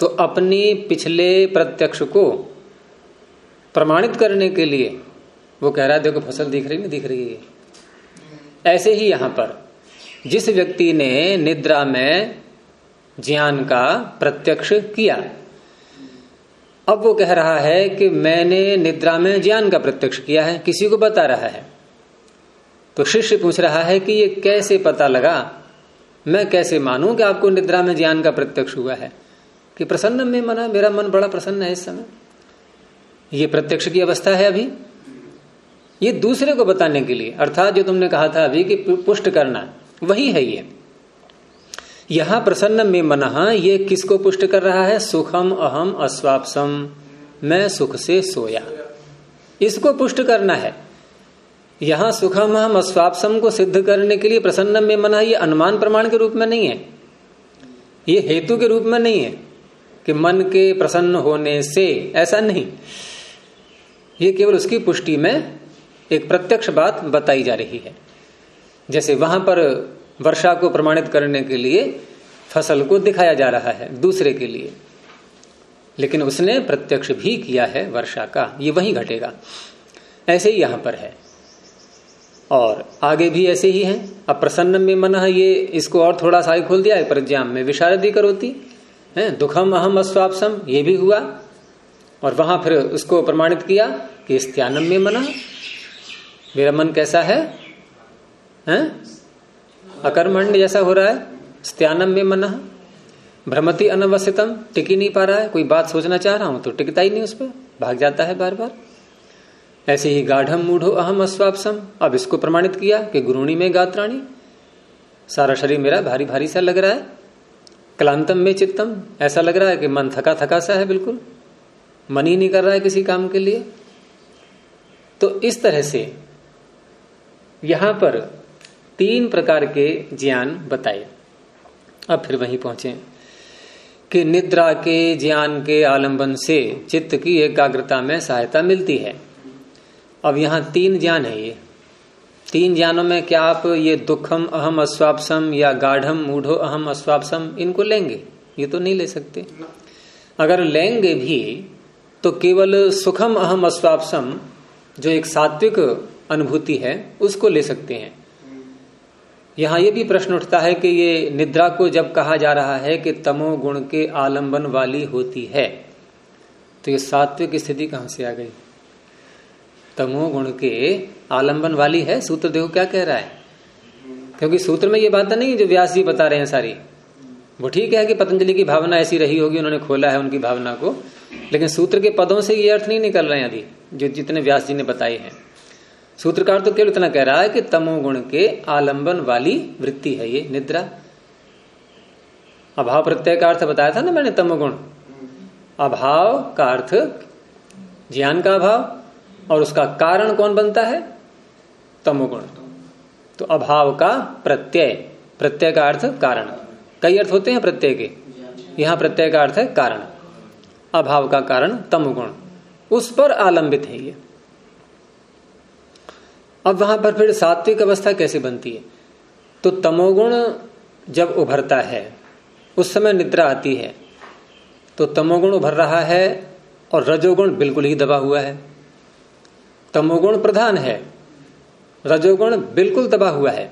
तो अपनी पिछले प्रत्यक्ष को प्रमाणित करने के लिए वो कह रहा है, देखो फ़सल दिख रही नहीं दिख रही है। ऐसे ही यहाँ पर, जिस व्यक्ति ने निद्रा में ज्ञान का प्रत्यक्ष किया अब वो कह रहा है कि मैंने निद्रा में ज्ञान का प्रत्यक्ष किया है, किसी को बता रहा है। तो शिष्य पूछ रहा है कि ये कैसे पता लगा? मैं कैसे मानूं कि आपको निद्रा में ज्ञान का प्रत्यक्ष हुआ है? कि प्रसन्न में मना, मेरा मन बड़ा प्रसन्न है इस समय। ये प्रत्यक्ष की अवस्था है अभी। ये दूसरे को बताने के लिए, अर्थात जो तुमने कहा था अभी कि पुष्ट करना, वही है ये। यहाँ प्रसन्न में मन, ये किसको पुष्ट कर रहा है? सुखम अहम अस्वापसम। मैं सुख से सोया। इसको पुष्ट करना है। यहाँ सुखम अहम अस्वापसम को सिद्ध करने के लिए प्रसन्न में मन, ये अनुमान प्रमाण के रूप में नहीं है। ये हेतु के रूप में नहीं है कि मन के प्रसन्न होने से। ऐसा नहीं। ये केवल उसकी पुष्टि में एक प्रत्यक्ष बात बताई जा रही है। जैसे वहाँ पर वर्षा को प्रमाणित करने के लिए फ़सल को दिखाया जा रहा है, दूसरे के लिए। लेकिन उसने प्रत्यक्ष भी किया है वर्षा का, ये वही घटेगा। ऐसे ही यहाँ पर है। और आगे भी ऐसे ही है। अब प्रसन्न में मन ये, इसको और थोड़ा सा ही खोल दिया है प्रज्ञाम में विशारदी करोती, है, दुखम अहम अस्वापसम, ये भी हुआ। और वहाँ फिर उसको प्रमाणित किया कि स्त्यानम में मना, मेरा मन कैसा है? हैं? अकर्मण्य जैसा हो रहा है, स्त्यानम में मना, भ्रमति अनवस्थितम, टिक ही नहीं पा रहा है, कोई बात सोचना चाह रहा हूँ तो टिकता ही नहीं उस पर, भाग जाता है बार बार ऐसे ही गाढ़म मूढ़ो अहम अस्वापसम, अब इसको प्रमाणित किया कि गुरुणी में गात्राणी, सारा शरीर मेरा भारी भारी सा लग रहा है, क्लांतम में चित्तम, ऐसा लग रहा है कि मन थका थका सा है बिल्कुल, मन ही नहीं कर रहा है किसी काम के लिए। तो इस तरह से, यहाँ पर तीन प्रकार के ज्ञान बताए। अब फिर वहीं पहुँचे। कि निद्रा के ज्ञान के आलंबन से चित्त की एकाग्रता में सहायता मिलती है। अब यहाँ तीन ज्ञान है ये। तीन ज्ञानों में क्या आप ये दुखम, अहम, अस्वापसम या गाढ़म, मूढ़ो, अहम, अस्वापसम, इनको लेंगे? ये तो नहीं ले सकते। अगर लेंगे भी तो केवल सुखम, अहम, अस्वापसम, जो एक सात्विक अनुभूति है, उसको ले सकते हैं। यहाँ ये भी प्रश्न उठता है कि ये निद्रा को जब कहा जा रहा है कि तमो गुण के आलंबन वाली होती है तो ये सात्विक स्थिति कहाँ से आ गई? तमो गुण के आलंबन वाली है? सूत्र देखो क्या कह रहा है। क्योंकि सूत्र में ये बात नहीं जो व्यास जी बता रहे हैं सारी। वो ठीक है कि पतंजलि की भावना ऐसी रही होगी, उन्होंने खोला है उनकी भावना को, लेकिन सूत्र के पदों से ये अर्थ नहीं निकल रहे हैं अभी, जो जितने व्यास जी ने बताए हैं। सूत्रकार तो केवल इतना कह रहा है कि तमोगुण के आलंबन वाली वृत्ति है ये, निद्रा। अभाव प्रत्यय का अर्थ बताया था ना मैंने तमोगुण अभाव का अर्थ ज्ञान का अभाव, और उसका कारण कौन बनता है? तमोगुण तो अभाव का प्रत्यय प्रत्यय का अर्थ कारण। कई अर्थ होते हैं प्रत्यय के। यहाँ प्रत्यय का अर्थ है कारण। अभाव का कारण तमोगुण उस पर आलंबित है ये। अब वहाँ पर फिर सात्विक अवस्था कैसे बनती है? तो तमोगुण जब उभरता है, उस समय निद्रा आती है तो तमोगुण उभर रहा है और रजोगुण बिल्कुल ही दबा हुआ है। तमोगुण प्रधान है, रजोगुण बिल्कुल दबा हुआ है।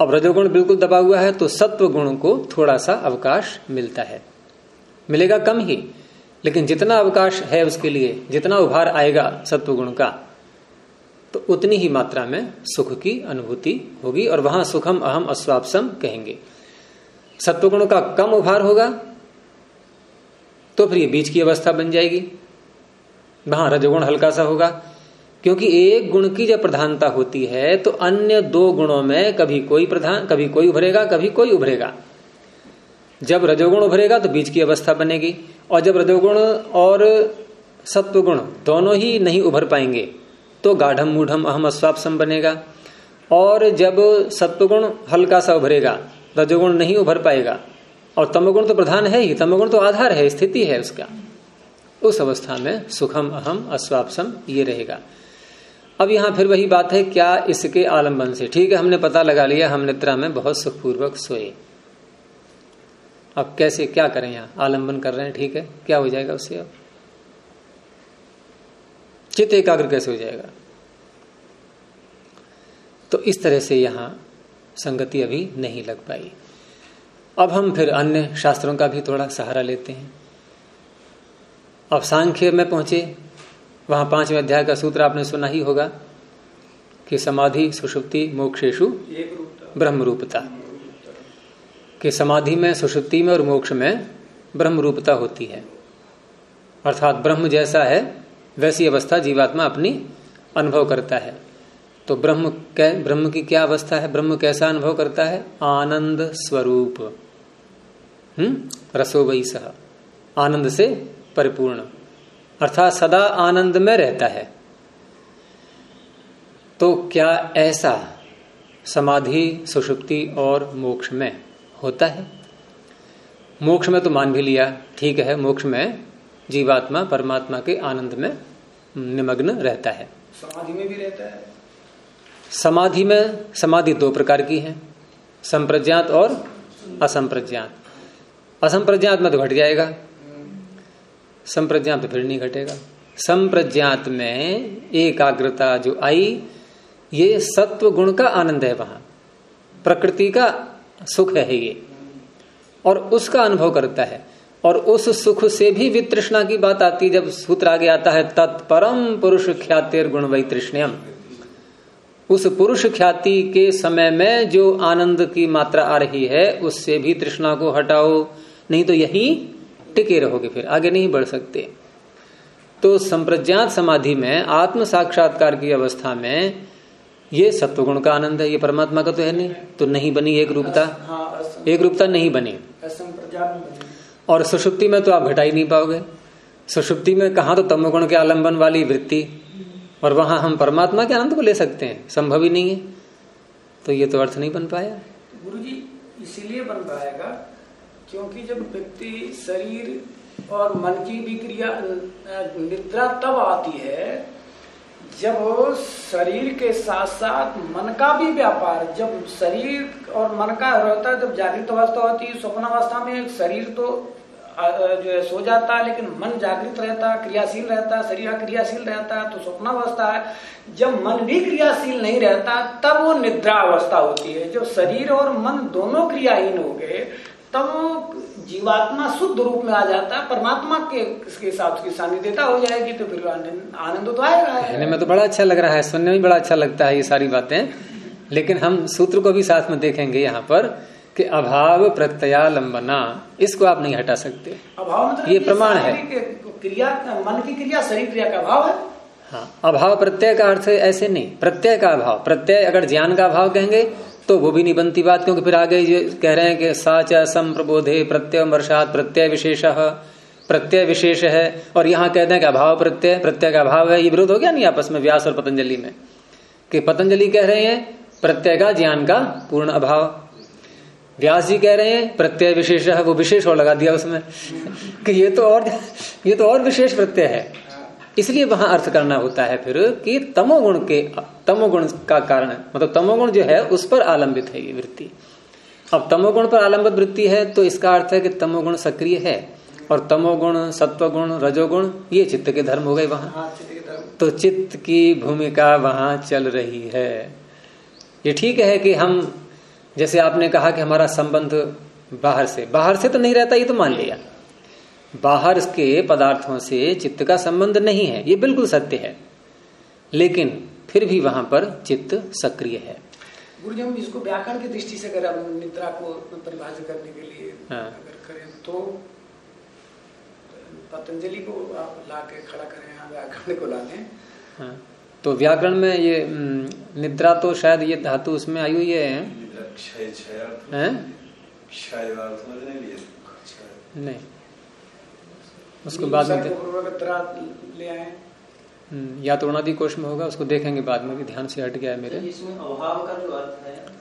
अब रजोगुण बिल्कुल दबा हुआ है तो सत्व गुण को थोड़ा सा अवकाश मिलता है। मिलेगा कम ही, लेकिन जितना अवकाश है उसके लिए, जितना उभार आएगा सत्व गुण का तो उतनी ही मात्रा में सुख की अनुभूति होगी और वहाँ सुखम अहम अस्वापसम कहेंगे। सत्वगुण का कम उभार होगा तो फिर ये बीच की अवस्था बन जाएगी। वहाँ रजगुण हल्का सा होगा, क्योंकि एक गुण की जब प्रधानता होती है तो अन्य दो गुणों में कभी कोई प्रधान, कभी कोई उभरेगा, कभी कोई उभरेगा। जब रजोगुण उभरेगा तो बीच की अवस्था बनेगी, और जब रजोगुण और सत्वगुण दोनों ही नहीं उभर पाएँगे तो गाढ़म मूढ़म अहम अस्वापसम बनेगा। और जब सत्वगुण हल्का सा उभरेगा, रजोगुण नहीं उभर पाएगा, और तमोगुण तो प्रधान है ही, तमोगुण तो आधार है, स्थिति है उसका। उस अवस्था में सुखम अहम अस्वापसम ये रहेगा। अब यहाँ फिर वही बात है, क्या इसके आलंबन से? ठीक है, हमने पता लगा लिया, हम निद्रा में बहुत सुखपूर्वक सोए। अब कैसे, क्या करें यहाँ? आलंबन कर रहे हैं, ठीक है? क्या हो जाएगा उससे अब? चित्त एकाग्र कैसे हो जाएगा? तो इस तरह से यहाँ संगति अभी नहीं लग पाई। अब हम फिर अन्य शास्त्रों का भी थोड़ा सहारा लेते हैं। अब सांख्य में पहुँचे, वहाँ पाँचवें अध्याय का सूत्र आपने सुना ही होगा कि समाधि, सुषुप्ति मोक्षेशु ब्रह्म रूपता कि समाधि में, सुषुप्ति में और मोक्ष में ब्रह्म रूपता होती है। अर्थात ब्रह्म जैसा है, वैसी अवस्था जीवात्मा अपनी अनुभव करता है। तो ब्रह्म कै, ब्रह्म की क्या अवस्था है? ब्रह्म कैसा अनुभव करता है? आनंद स्वरूप। हम्म? रसो वही सह। आनंद से परिपूर्ण। अर्थात सदा आनंद में रहता है। तो क्या ऐसा समाधि, सुषुप्ति और मोक्ष में होता है? मोक्ष में तो मान भी लिया। ठीक है, मोक्ष में जीवात्मा, परमात्मा के आनंद में निमग्न रहता है। समाधि में भी रहता है। समाधि में, समाधि दो प्रकार की है, संप्रज्ञात और असंप्रज्ञात। असंप्रज्ञात में तो घट जाएगा, संप्रज्ञात फिर नहीं घटेगा। संप्रज्ञात में एकाग्रता जो आई, ये सत्व गुण का आनंद है वहाँ। प्रकृति का सुख है ये। और उसका अनुभव करता है। और उस सुख से भी वितृष्णा की बात आती जब सूत्र आगे आता है, तत्परम पुरुष ख्यातिर गुण वही तृष्णयम उस पुरुष ख्याति के समय में जो आनंद की मात्रा आ रही है, उससे भी तृष्णा को हटाओ, नहीं तो यही टिके रहोगे फिर, आगे नहीं बढ़ सकते। तो संप्रज्ञात समाधि में, आत्म साक्षात्कार की अवस्था में, ये सत्वगुण का आनंद है, ये परमात्मा का तो है नहीं तो नहीं बनी एक रूपता। एक रूपता नहीं बनी। और सुषुप्ति में तो आप घटा ही नहीं पाओगे। सुषुप्ति में कहा तो तमोगुण के आलंबन वाली वृत्ति और वहाँ हम परमात्मा के आनंद को ले सकते हैं। संभव ही नहीं है। तो ये तो अर्थ नहीं बन पाया। गुरु जी इसीलिए बन पाएगा क्योंकि जब व्यक्ति शरीर और मन की भी क्रिया निद्रा तब आती है जब शरीर के साथ साथ मन का भी व्यापार, जब शरीर और मन का रहता है, जब जागृत अवस्था होती है, स्वप्न अवस्था में शरीर तो जो है, सो जाता है लेकिन मन जागृत रहता, क्रियाशील रहता, शरीर क्रियाशील रहता तो स्वप्न अवस्था है। जब मन भी क्रियाशील नहीं रहता, तब वो निद्रा अवस्था होती है। जब शरीर और मन दोनों क्रियाहीन हो गए, तब जीवात्मा शुद्ध रूप में आ जाता है परमात्मा के इसके हिसाब से सानिध्यता हो जाएगी तो फिर आनंद तो आएगा। में तो बड़ा अच्छा लग रहा है, सुनने में बड़ा अच्छा लगता है ये सारी बातें। लेकिन हम सूत्र को भी साथ में देखेंगे यहाँ पर। कि अभाव प्रत्ययालंबना इसको आप नहीं हटा सकते। अभाव मतलब ये प्रमाण है। क्रिया मन की क्रिया शरीर क्रिया का अभाव है? हाँ अभाव प्रत्यय का अर्थ ऐसे नहीं। प्रत्यय का अभाव। प्रत्यय अगर ज्ञान का अभाव कहेंगे तो वो भी नहीं बनती बात क्योंकि फिर आगे ये कह रहे हैं कि साच सम प्रबोधे प्रत्यय वर्षात प्रत्यय विशेष। प्रत्यय विशेष है और यहाँ कहते हैं कि अभाव प्रत्यय प्रत्यय का अभाव है ये विरोध हो गया नहीं आपस में व्यास और पतंजलि में? कि पतंजलि कह रहे हैं प्रत्यय का ज्ञान का पूर्ण अभाव। व्यास जी कह रहे हैं प्रत्यय विशेष है वो विशेष और लगा दिया उसमें कि ये तो और ये तो और विशेष प्रत्यय है। इसलिए वहाँ अर्थ करना होता है फिर कि तमोगुण के तमोगुण का कारण मतलब तमोगुण जो है उस पर आलंबित है ये वृत्ति। अब तमोगुण पर आलंबित वृत्ति है तो इसका अर्थ है कि तमोगुण सक्रिय है और तमोगुण सत्वगुण रजोगुण ये चित्त के धर्म हो गए वहाँ। हाँ, तो चित्त की भूमिका वहाँ चल रही है। ये ठीक है कि हम जैसे आपने कहा कि हमारा संबंध बाहर से बाहर से तो नहीं रहता ये तो मान लिया। बाहर के पदार्थों से चित्त का संबंध नहीं है ये बिल्कुल सत्य है। लेकिन फिर भी वहाँ पर चित्त सक्रिय है। गुरु जी हम इसको व्याकरण की दृष्टि से अगर हम निद्रा को परिभाषित करने के लिए हाँ। अगर करें तो पतंजलि को आप ला के खड़ा करें यहाँ व्याकरण को ला लें हाँ। तो व्याकरण में ये निद्रा तो शायद ये धातु उसमें आई हुई है। नहीं उसको बाद में ले आए। हम्म, या तो उनादि कोष में होगा उसको देखेंगे बाद में भी ध्यान से हट गया है मेरे। इसमें अभाव का जो अर्थ है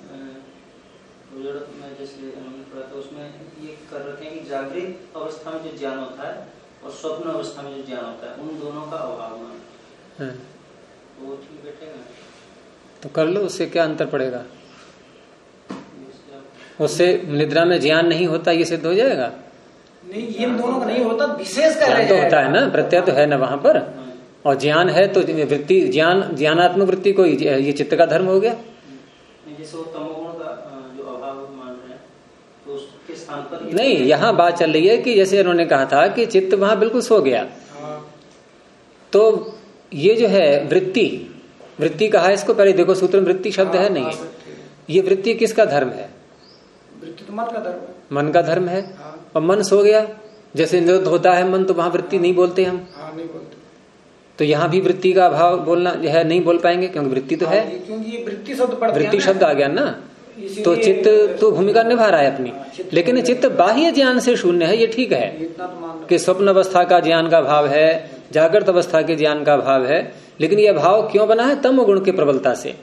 में जैसे पढ़ा था उसमें ये कर रखे हैं कि जागृत अवस्था में जो ज्ञान होता है और स्वप्न अवस्था में जो ज्ञान होता है उन दोनों का अभाव हाँ। तो कर लो उससे क्या अंतर पड़ेगा? उससे निद्रा में ज्ञान नहीं होता ये सिद्ध हो जाएगा। नहीं ये दोनों का नहीं होता विशेष का तो होता है ना प्रत्यय तो है ना वहाँ पर। और ज्ञान है तो वृत्ति ज्ञान ज्ञानात्मक वृत्ति को ये चित्त का धर्म हो गया। तो नहीं यहाँ बात चल रही है कि जैसे उन्होंने कहा था कि चित्त वहाँ बिल्कुल सो गया। हाँ। तो ये जो है वृत्ति वृत्ति कहा इसको पहले देखो सूत्र में वृत्ति शब्द है हाँ, नहीं। हाँ, ये वृत्ति किसका धर्म है? तो मन का धर्म। मन का धर्म है। और मन सो गया। जैसे निरुद्ध होता है मन तो वहाँ वृत्ति नहीं बोलते हम। हाँ, नहीं बोलते। तो यहाँ भी वृत्ति का अभाव बोलना जो है नहीं बोल पाएँगे क्योंकि वृत्ति तो है हाँ, क्योंकि वृत्ति शब्द वृत्ति शब्द आ गया ना। तो चित्त तो भूमिका निभा रहा है अपनी। हाँ, लेकिन चित्त बाह्य ज्ञान से शून्य है ये ठीक है। तो कि स्वप्न अवस्था का ज्ञान का भाव है जागृत अवस्था के ज्ञान का भाव है। लेकिन यह भाव क्यों बना है? तम गुण की प्रबलता से।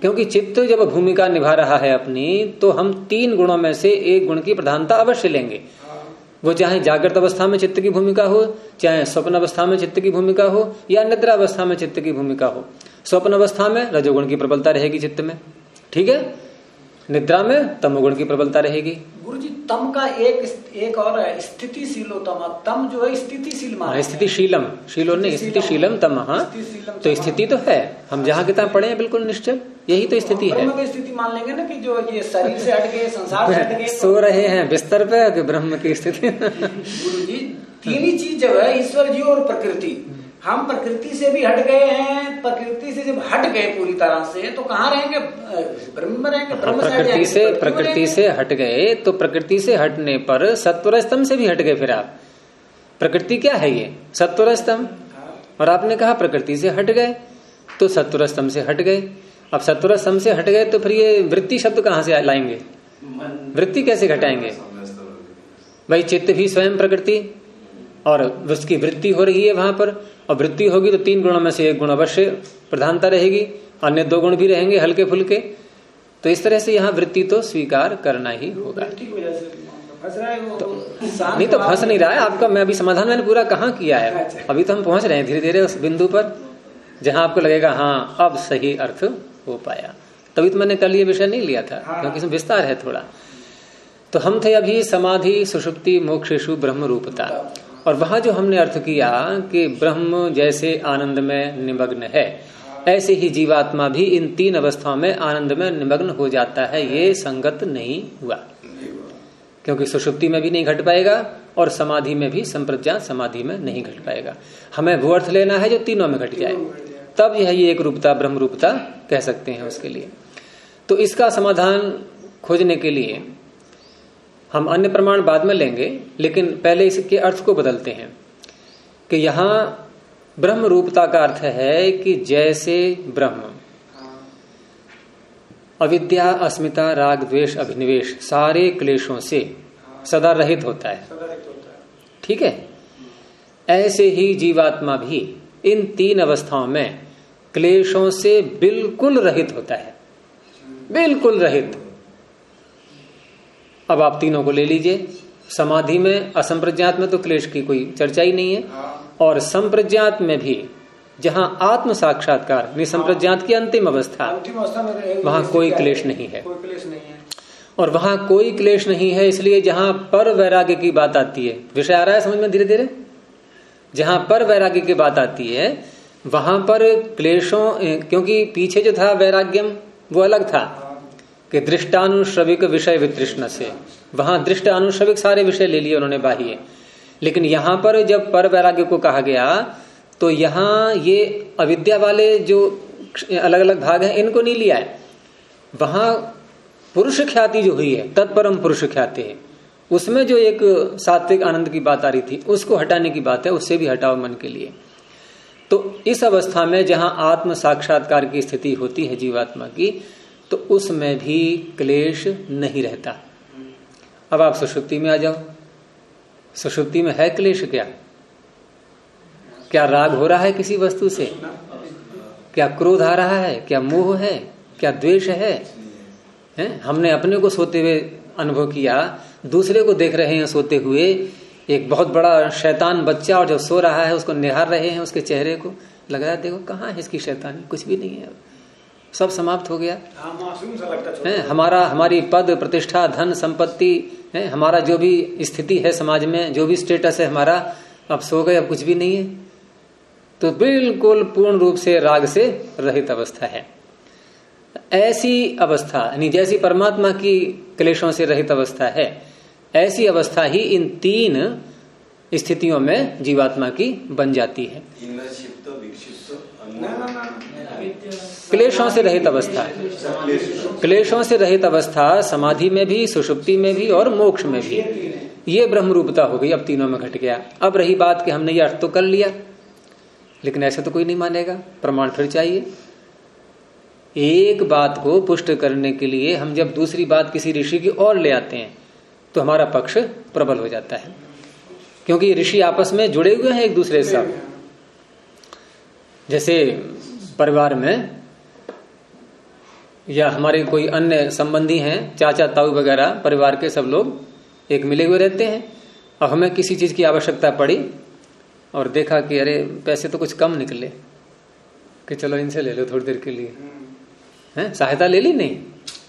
क्योंकि चित्त जब भूमिका निभा रहा है अपनी तो हम तीन गुणों में से एक गुण की प्रधानता अवश्य लेंगे। वो चाहे जागृत अवस्था में चित्त की भूमिका हो, चाहे स्वप्न अवस्था में चित्त की भूमिका हो, या निद्रा अवस्था में चित्त की भूमिका हो। स्वप्न अवस्था में रजोगुण की प्रबलता रहेगी चित्त में। ठीक है? निद्रा में तमोगुण की प्रबलता रहेगी। गुरु जी तम का एक एक और स्थितिशीलोतम। तम जो है स्थितिशील हाँ, स्थितिशीलम। शीलो ने स्थितिशीलम। तम हाँ। तो स्थिति तो है। हम जहाँ किताब पढ़े हैं बिल्कुल निश्चल यही तो स्थिति है। तो स्थिति मान लेंगे ना कि जो ये शरीर से हट गए संसार से हट गए सो रहे हैं बिस्तर पे ब्रह्म की स्थिति। गुरु जी तीन ही चीज़ जो है ईश्वर जी और प्रकृति। हम प्रकृति से भी हट गए हैं प्रकृति से जब हट गए पूरी तरह से तो कहाँ रहेंगे? ब्रह्म में रहेंगे ब्रह्म प्रकृति से प्रकृति से हट गए तो प्रकृति से हटने पर सत्वर स्तंभ से भी हट गए फिर आप। प्रकृति क्या है ये? सत्वर स्तंभ और आपने कहा प्रकृति से हट गए तो सत्वर स्तंभ से हट गए। अब सत्वर स्तंभ से हट गए तो फिर ये वृत्ति शब्द कहाँ से लाएँगे? वृत्ति कैसे घटाएँगे? भाई चित्त भी स्वयं प्रकृति और उसकी वृत्ति हो रही है वहाँ पर और वृत्ति होगी तो तीन गुणों में से एक गुण अवश्य प्रधानता रहेगी अन्य दो गुण भी रहेंगे हल्के फुल्के। तो इस तरह से यहाँ वृत्ति तो स्वीकार करना ही होगा। तो, नहीं तो फंस नहीं रहा है आपका मैं अभी समाधान मैंने पूरा कहाँ किया है? अच्छा। अभी तो हम पहुँच रहे हैं धीरे धीरे उस बिंदु पर जहाँ आपको लगेगा हाँ अब सही अर्थ हो पाया। तभी तो मैंने कल ये विषय नहीं लिया था हाँ। क्योंकि इसमें विस्तार है थोड़ा। तो हम थे अभी समाधि सुषुप्ति मोक्षेशु ब्रह्म रूपता और वहाँ जो हमने अर्थ किया कि ब्रह्म जैसे आनंद में निमग्न है, ऐसे ही जीवात्मा भी इन तीन अवस्थाओं में आनंद में निमग्न हो जाता है, ये संगत नहीं हुआ। क्योंकि सुषुप्ति में भी नहीं घट पाएगा और समाधि में भी संप्रज्ञा समाधि में नहीं घट पाएगा। हमें वो अर्थ लेना है जो तीनों में घट जाए। तब यह एक रूपता, ब्रह्म रूपता कह सकते हैं उसके लिए। तो इसका समाधान खोजने के लिए हम अन्य प्रमाण बाद में लेंगे, लेकिन पहले इसके अर्थ को बदलते हैं कि यहाँ ब्रह्म रूपता का अर्थ है कि जैसे ब्रह्म। अविद्या, अस्मिता, राग, द्वेष, अभिनिवेश सारे क्लेशों से सदा रहित होता है। ठीक है? ऐसे ही जीवात्मा भी इन तीन अवस्थाओं में क्लेशों से बिल्कुल रहित होता है। बिल्कुल रहित। अब आप तीनों को ले लीजिए। समाधि में असंप्रज्ञात में तो क्लेश की कोई चर्चा ही नहीं है। और संप्रज्ञात में भी जहाँ आत्म साक्षात्कार निसंप्रज्ञात की अंतिम अवस्था वहाँ कोई क्लेश नहीं है। और वहाँ कोई क्लेश नहीं है इसलिए जहाँ पर वैराग्य की बात आती है विषय आ रहा है समझ में धीरे धीरे जहाँ पर वैराग्य की बात आती है वहाँ पर क्लेशों क्योंकि पीछे जो था वैराग्यम वो अलग था। कि दृष्टानुश्रविक विषय वितृष्ण से। वहाँ दृष्ट अनुश्रविक सारे विषय ले लिए उन्होंने बाह्य। लेकिन यहाँ पर जब पर वैराग्य को कहा गया तो यहाँ ये अविद्या वाले जो अलग अलग भाग हैं, इनको नहीं लिया है। वहाँ पुरुष ख्याति जो हुई है, तत्परम पुरुष ख्याति है, उसमें जो एक सात्विक आनंद की बात आ रही थी, उसको हटाने की बात है, उससे भी हटाओ मन के लिए। तो इस अवस्था में जहाँ आत्म साक्षात्कार की स्थिति होती है जीवात्मा की तो उसमें भी क्लेश नहीं रहता। अब आप सुषुप्ति में आ जाओ। सुषुप्ति में है क्लेश क्या? क्या राग हो रहा है किसी वस्तु से? क्या क्रोध आ रहा है? क्या मोह है? क्या द्वेष है? हैं? हमने अपने को सोते हुए अनुभव किया, दूसरे को देख रहे हैं सोते हुए। एक बहुत बड़ा शैतान बच्चा और जो सो रहा है, उसको निहार रहे हैं उसके चेहरे को। लग रहा है, देखो कहाँ है इसकी शैतानी? कुछ भी नहीं है। सब समाप्त हो गया। है हमारा हमारी पद प्रतिष्ठा धन संपत्ति है हमारा जो भी स्थिति है समाज में जो भी स्टेटस है हमारा अब सो गए अब कुछ भी नहीं है। तो बिल्कुल पूर्ण रूप से राग से रहित अवस्था है। ऐसी अवस्था यानी जैसी परमात्मा की क्लेशों से रहित अवस्था है ऐसी अवस्था ही इन तीन स्थितियों में जीवात्मा की बन जाती है। क्लेशों से रहित अवस्था। क्लेशों से रहित अवस्था समाधि में भी, सुषुप्ति में भी और मोक्ष में भी। ये ब्रह्म रूपता हो गई, अब तीनों में घट गया। अब रही बात कि हमने ये अर्थ तो कर लिया, लेकिन ऐसे तो कोई नहीं मानेगा। प्रमाण फिर चाहिए। एक बात को पुष्ट करने के लिए हम जब दूसरी बात किसी ऋषि की और ले आते हैं तो हमारा पक्ष प्रबल हो जाता है। क्योंकि ऋषि आपस में जुड़े हुए हैं एक दूसरे से। जैसे परिवार में या हमारे कोई अन्य संबंधी हैं, चाचा, ताऊ वगैरह, परिवार के सब लोग एक मिले हुए रहते हैं। अब हमें किसी चीज़ की आवश्यकता पड़ी और देखा कि अरे, पैसे तो कुछ कम निकले कि चलो इनसे ले लो थोड़ी देर के लिए। हैं? सहायता ले ली? नहीं।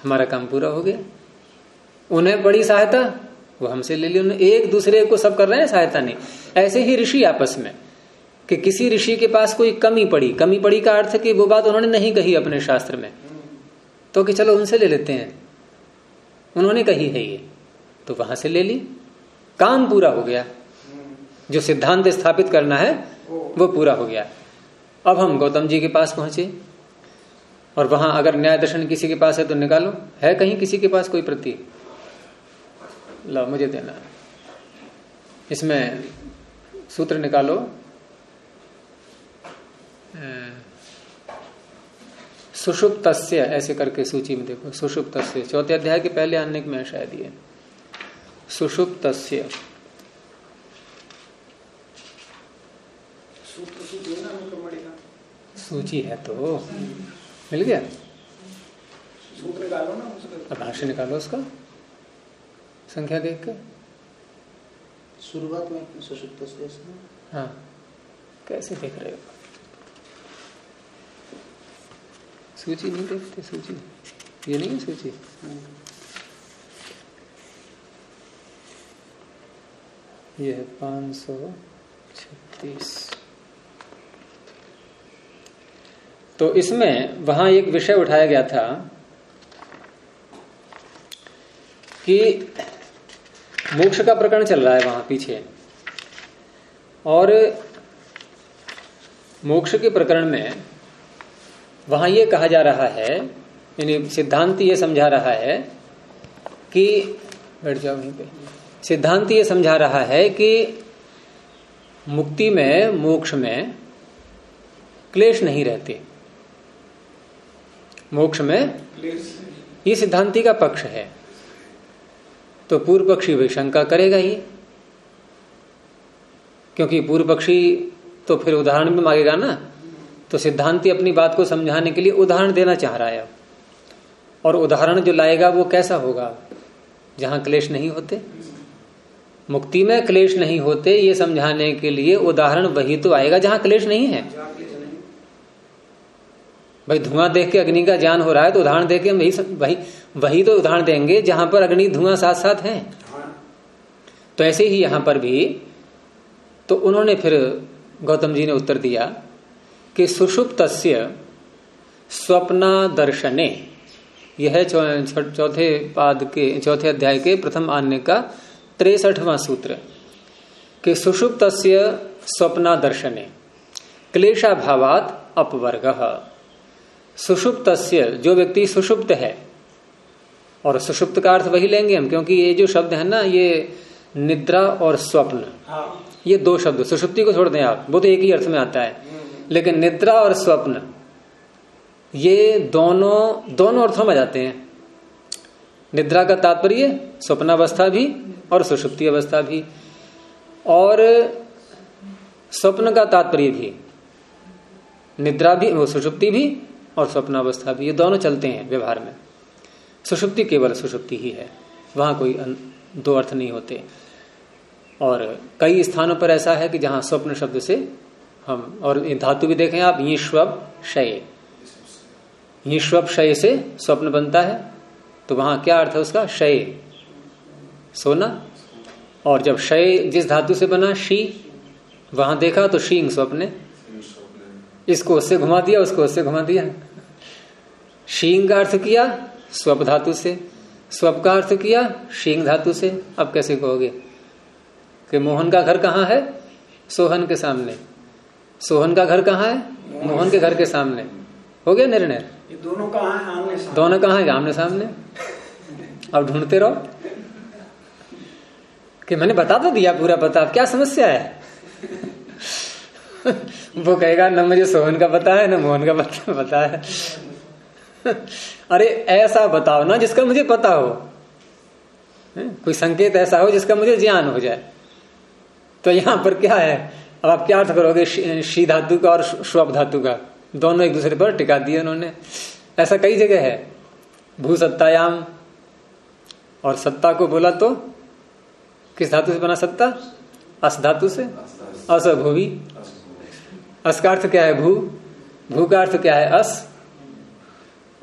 हमारा काम पूरा हो गया। उन्हें बड़ी सहायता, वो हमसे ले ली। उन्हें एक दूसरे को सब कर रहे हैं, सहायता नहीं। ऐसे ही ऋषि आपस में। कि किसी ऋषि के पास कोई कमी पड़ी। कमी पड़ी का अर्थ कि वो बात उन्होंने नहीं कही अपने शास्त्र में। तो कि चलो उनसे ले लेते हैं। उन्होंने कही है ये। तो वहाँ से ले ली। काम पूरा हो गया। जो सिद्धांत स्थापित करना है, वो पूरा हो गया। अब हम गौतम जी के पास पहुँचे। और वहाँ अगर न्याय दर्शन किसी के पास है तो निकालो। है कहीं किसी के पास कोई प्रति? लो मुझे देना। इसमें सूत्र निकालो। सुषुप्त ऐसे करके सूची में देखो सुषुप्त चौथे अध्याय के पहले आने में शायद ये। सुषुप्त सूची है तो। मिल गया? ना भाष्य निकालो उसका। संख्या देख कर शुरुआत में सुषुप्त हाँ। कैसे देख रहे हो? सूची नहीं देखते, सूची। ये नहीं है सूची? ये है पाँच सौ छत्तीस। तो इसमें वहाँ एक विषय उठाया गया था कि मोक्ष का प्रकरण चल रहा है वहाँ पीछे। और मोक्ष के प्रकरण में वहाँ ये कहा जा रहा है, यानी सिद्धांत ये समझा रहा है कि, बैठ जाओ वहीं पे, सिद्धांत ये समझा रहा है कि मुक्ति में, मोक्ष में क्लेश नहीं रहते। मोक्ष में ये सिद्धांति का पक्ष है। तो पूर्व पक्षी भी शंका करेगा ही, क्योंकि पूर्व पक्षी तो फिर उदाहरण भी मांगेगा ना तो सिद्धांति अपनी बात को समझाने के लिए उदाहरण देना चाह रहा है। और उदाहरण जो लाएगा वो कैसा होगा? जहाँ क्लेश नहीं होते। मुक्ति में क्लेश नहीं होते, ये समझाने के लिए उदाहरण वही तो आएगा जहाँ क्लेश नहीं है। भाई धुआँ देख के अग्नि का ज्ञान हो रहा है तो उदाहरण देख के वही वही वही तो उदाहरण देंगे जहाँ पर अग्नि धुआँ साथ साथ है। तो ऐसे ही यहाँ पर भी तो उन्होंने फिर गौतम जी ने उत्तर दिया कि सुषुप्त स्वप्न दर्शने यह चौथे पाद के चौथे अध्याय के प्रथम आन्य का तिरसठवां सूत्र कि सुषुप्त स्वप्न दर्शने क्लेशा भावात अपवर्ग सुषुप्त जो व्यक्ति सुषुप्त है और सुषुप्त का अर्थ वही लेंगे हम क्योंकि ये जो शब्द है ना ये निद्रा और स्वप्न हाँ। ये दो शब्द सुषुप्ति को छोड़ दें आप वो तो एक ही अर्थ में आता है लेकिन निद्रा और स्वप्न, ये दोनों दोनों अर्थों में जाते हैं। निद्रा का तात्पर्य, स्वप्नावस्था भी और सुषुप्ति अवस्था भी। और स्वप्न का तात्पर्य भी, निद्रा भी वो सुषुप्ति भी और स्वप्नावस्था भी, ये दोनों चलते हैं व्यवहार में। सुषुप्ति केवल सुषुप्ति ही है, वहाँ कोई दो अर्थ नहीं होते। और कई स्थानों पर ऐसा है कि जहाँ स्वप्न शब्द से हम, और धातु भी देखें आप ईश्वब शय ईश्वब शय से स्वप्न बनता है तो वहाँ क्या अर्थ है उसका? शय सोना? और जब शय जिस धातु से बना, शी, वहाँ देखा तो शींग स्वप्न। इसको उससे घुमा दिया, उसको उससे घुमा दिया। शींग का अर्थ किया, स्वप धातु से। स्वप का अर्थ किया, शींग धातु से। अब कैसे कहोगे? कि मोहन का घर कहाँ है? सोहन के सामने। सोहन का घर कहाँ है? मोहन के घर के सामने। हो गया निर्णय? दोनों कहाँ है? आमने सामने। दोनों कहाँ है? आमने सामने। अब ढूंढते रहो। कि मैंने बता तो दिया पूरा पता क्या समस्या है? वो कहेगा ना मुझे सोहन का पता है न मोहन का पता पता है। अरे ऐसा बताओ ना जिसका मुझे पता हो? कोई संकेत ऐसा हो जिसका मुझे ज्ञान हो जाए। तो यहाँ पर क्या है? अब आप क्या अर्थ करोगे? शी धातु का और श्वप धातु का। दोनों एक दूसरे पर टिका दिए उन्होंने। ऐसा कई जगह है। भू सत्तायाम और सत्ता को बोला तो किस धातु से बना सत्ता? अस धातु से। अस भूवि। अस का अर्थ क्या है? भू। भू का अर्थ क्या है? अस।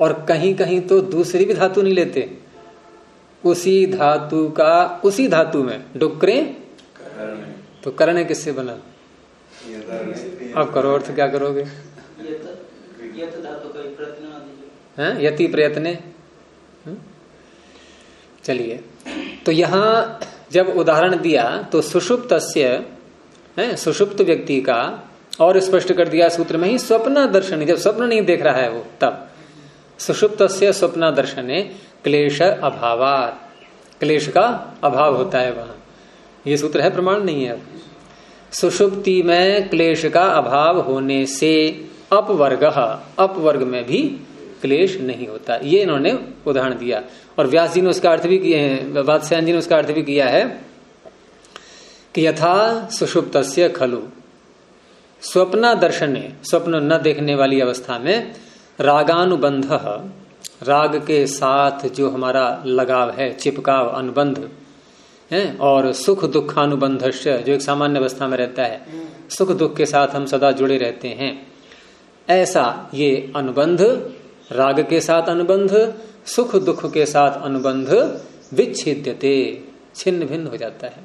और कहीं कहीं तो दूसरी भी धातु नहीं लेते। उसी धातु का उसी धातु में डुकरे। तो करण किससे बना? अब करो अर्थ क्या करोगे? हैं, यति प्रयत्न। हम्म? चलिए। तो यहाँ जब उदाहरण दिया तो सुषुप्त है, सुषुप्त व्यक्ति का और स्पष्ट कर दिया सूत्र में ही स्वप्न दर्शन। जब स्वप्न नहीं देख रहा है वो, तब। सुषुप्त स्वप्न दर्शन, क्लेश अभाव क्लेश का अभाव होता है वहाँ। ये सूत्र है, प्रमाण नहीं है सुषुप्ति में क्लेश का अभाव होने से अपवर्ग अपवर्ग में भी क्लेश नहीं होता। ये इन्होंने उदाहरण दिया। और व्यास जी ने उसका अर्थ भी किए हैं वात्स्यायन जी ने उसका अर्थ भी किया है कि यथा सुषुप्त खलु। स्वप्न दर्शन, स्वप्न न देखने वाली अवस्था में रागानुबंध, राग के साथ जो हमारा लगाव है, चिपकाव, अनुबंध है और सुख दुखानुबंध जो एक सामान्य अवस्था में रहता है सुख दुख के साथ हम सदा जुड़े रहते हैं। ऐसा ये अनुबंध राग के साथ अनुबंध सुख दुख के साथ अनुबंध विच्छेद्यते छिन्न भिन्न हो जाता है।